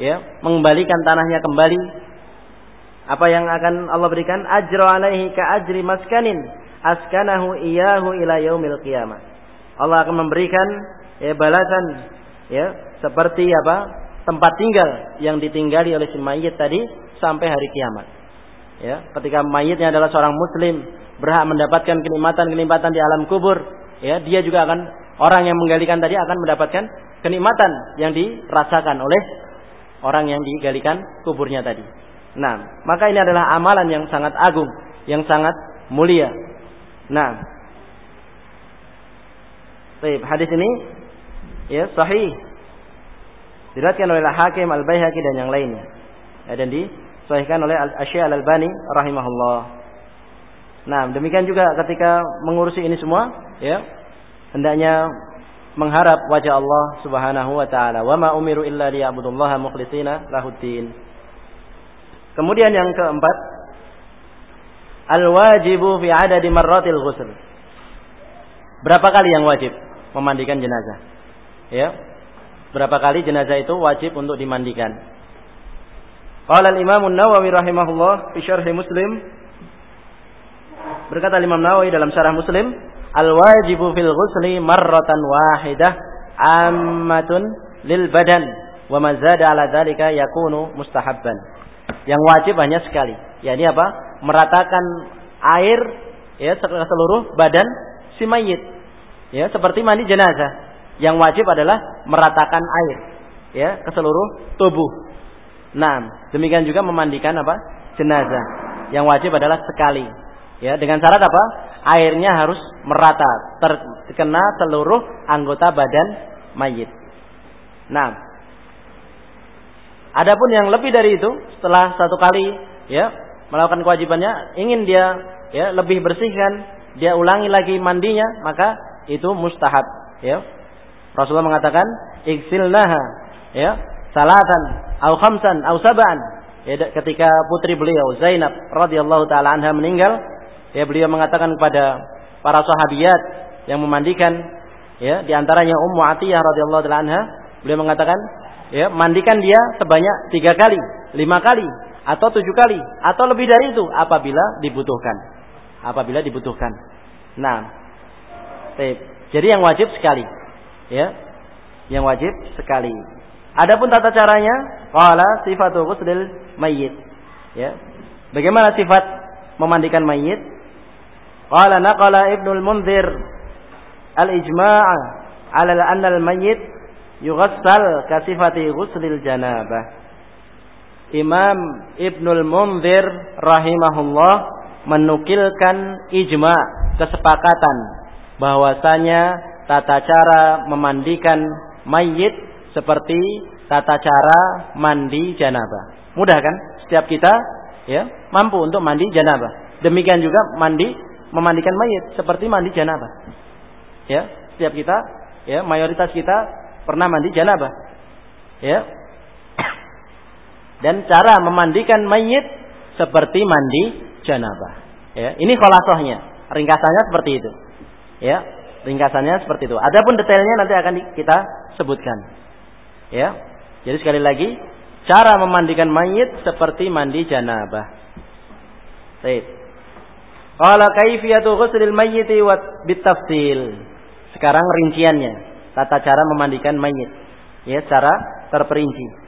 ya, mengembalikan tanahnya kembali apa yang akan Allah berikan? Ajra alaihi ka ajri maskanin askanahu iyahu ila yaumil qiyamah. Allah akan memberikan ya balasan ya seperti apa? tempat tinggal yang ditinggali oleh si mayit tadi sampai hari kiamat. Ya, ketika mayitnya adalah seorang muslim, berhak mendapatkan kenikmatan-kenikmatan di alam kubur, ya, dia juga akan orang yang menggalikan tadi akan mendapatkan kenikmatan yang dirasakan oleh orang yang digalikan kuburnya tadi. Nah, maka ini adalah amalan yang sangat agung, yang sangat mulia. Nah, Baik, hadis ini ya sahih. Diriwayatkan oleh Hakim Al-Baihaqi dan yang lainnya. Ya, dan disahihkan oleh Al-Asy' Al-Albani rahimahullah. Nah, demikian juga ketika mengurusi ini semua, ya, hendaknya mengharap wajah Allah Subhanahu wa taala. Wa ma umiru illa liya'budullaha mukhlishina lahuddin. Kemudian yang keempat, al-wajibu fi adadi marratil ghusl. Berapa kali yang wajib memandikan jenazah? Ya. Berapa kali jenazah itu wajib untuk dimandikan? Qala al-Imam An-Nawawi rahimahullah fi syarh Muslim berkata Imam Nawawi dalam syarah Muslim, al-wajibu fil ghusli marratan wahidah ammatun lil badan wa ma zada ala dzalika yakunu mustahabban. Yang wajib hanya sekali. Ya ini apa? Meratakan air ya seluruh badan si mayit. Ya, seperti mandi jenazah. Yang wajib adalah meratakan air ya ke seluruh tubuh. Nah, demikian juga memandikan apa? jenazah. Yang wajib adalah sekali. Ya, dengan syarat apa? Airnya harus merata, terkena seluruh anggota badan mayit. Nah, Adapun yang lebih dari itu, setelah satu kali ya melakukan kewajibannya, ingin dia ya lebih bersihkan, dia ulangi lagi mandinya, maka itu mustahab. Ya. Rasulullah mengatakan, "Iksilnaha," ya, salatan, au khamsan, au sab'an. Ya, ketika putri beliau Zainab radhiyallahu taala anha meninggal, ya beliau mengatakan kepada para sahabiyat yang memandikan ya di antaranya Ummu Atiyah radhiyallahu taala anha, beliau mengatakan, ya mandikan dia sebanyak tiga kali, lima kali, atau tujuh kali, atau lebih dari itu apabila dibutuhkan. Apabila dibutuhkan. Nah, jadi yang wajib sekali, ya, yang wajib sekali. Adapun tata caranya, qala sifatu ghuslil mayyit. Ya. Bagaimana sifat memandikan mayit? Qala naqala Ibnul Munzir al-ijma' ala anna al-mayyit yughassal kasifati ghuslil janabah. Imam Ibnul Munzir rahimahullah menukilkan ijma kesepakatan bahwasanya tata cara memandikan mayit seperti tata cara mandi janabah. Mudah kan? Setiap kita ya mampu untuk mandi janabah. Demikian juga mandi memandikan mayit seperti mandi janabah. Ya, setiap kita ya mayoritas kita pernah mandi janabah. Ya. Dan cara memandikan mayit seperti mandi janabah. Ya, ini kholasohnya. Ringkasannya seperti itu. Ya, ringkasannya seperti itu. Adapun detailnya nanti akan kita sebutkan. Ya. Jadi sekali lagi, cara memandikan mayit seperti mandi janabah. Baik. Qala kaifiyatu ghuslil mayyiti wa bitafsil. Sekarang rinciannya, tata cara memandikan mayit. Ya, secara terperinci.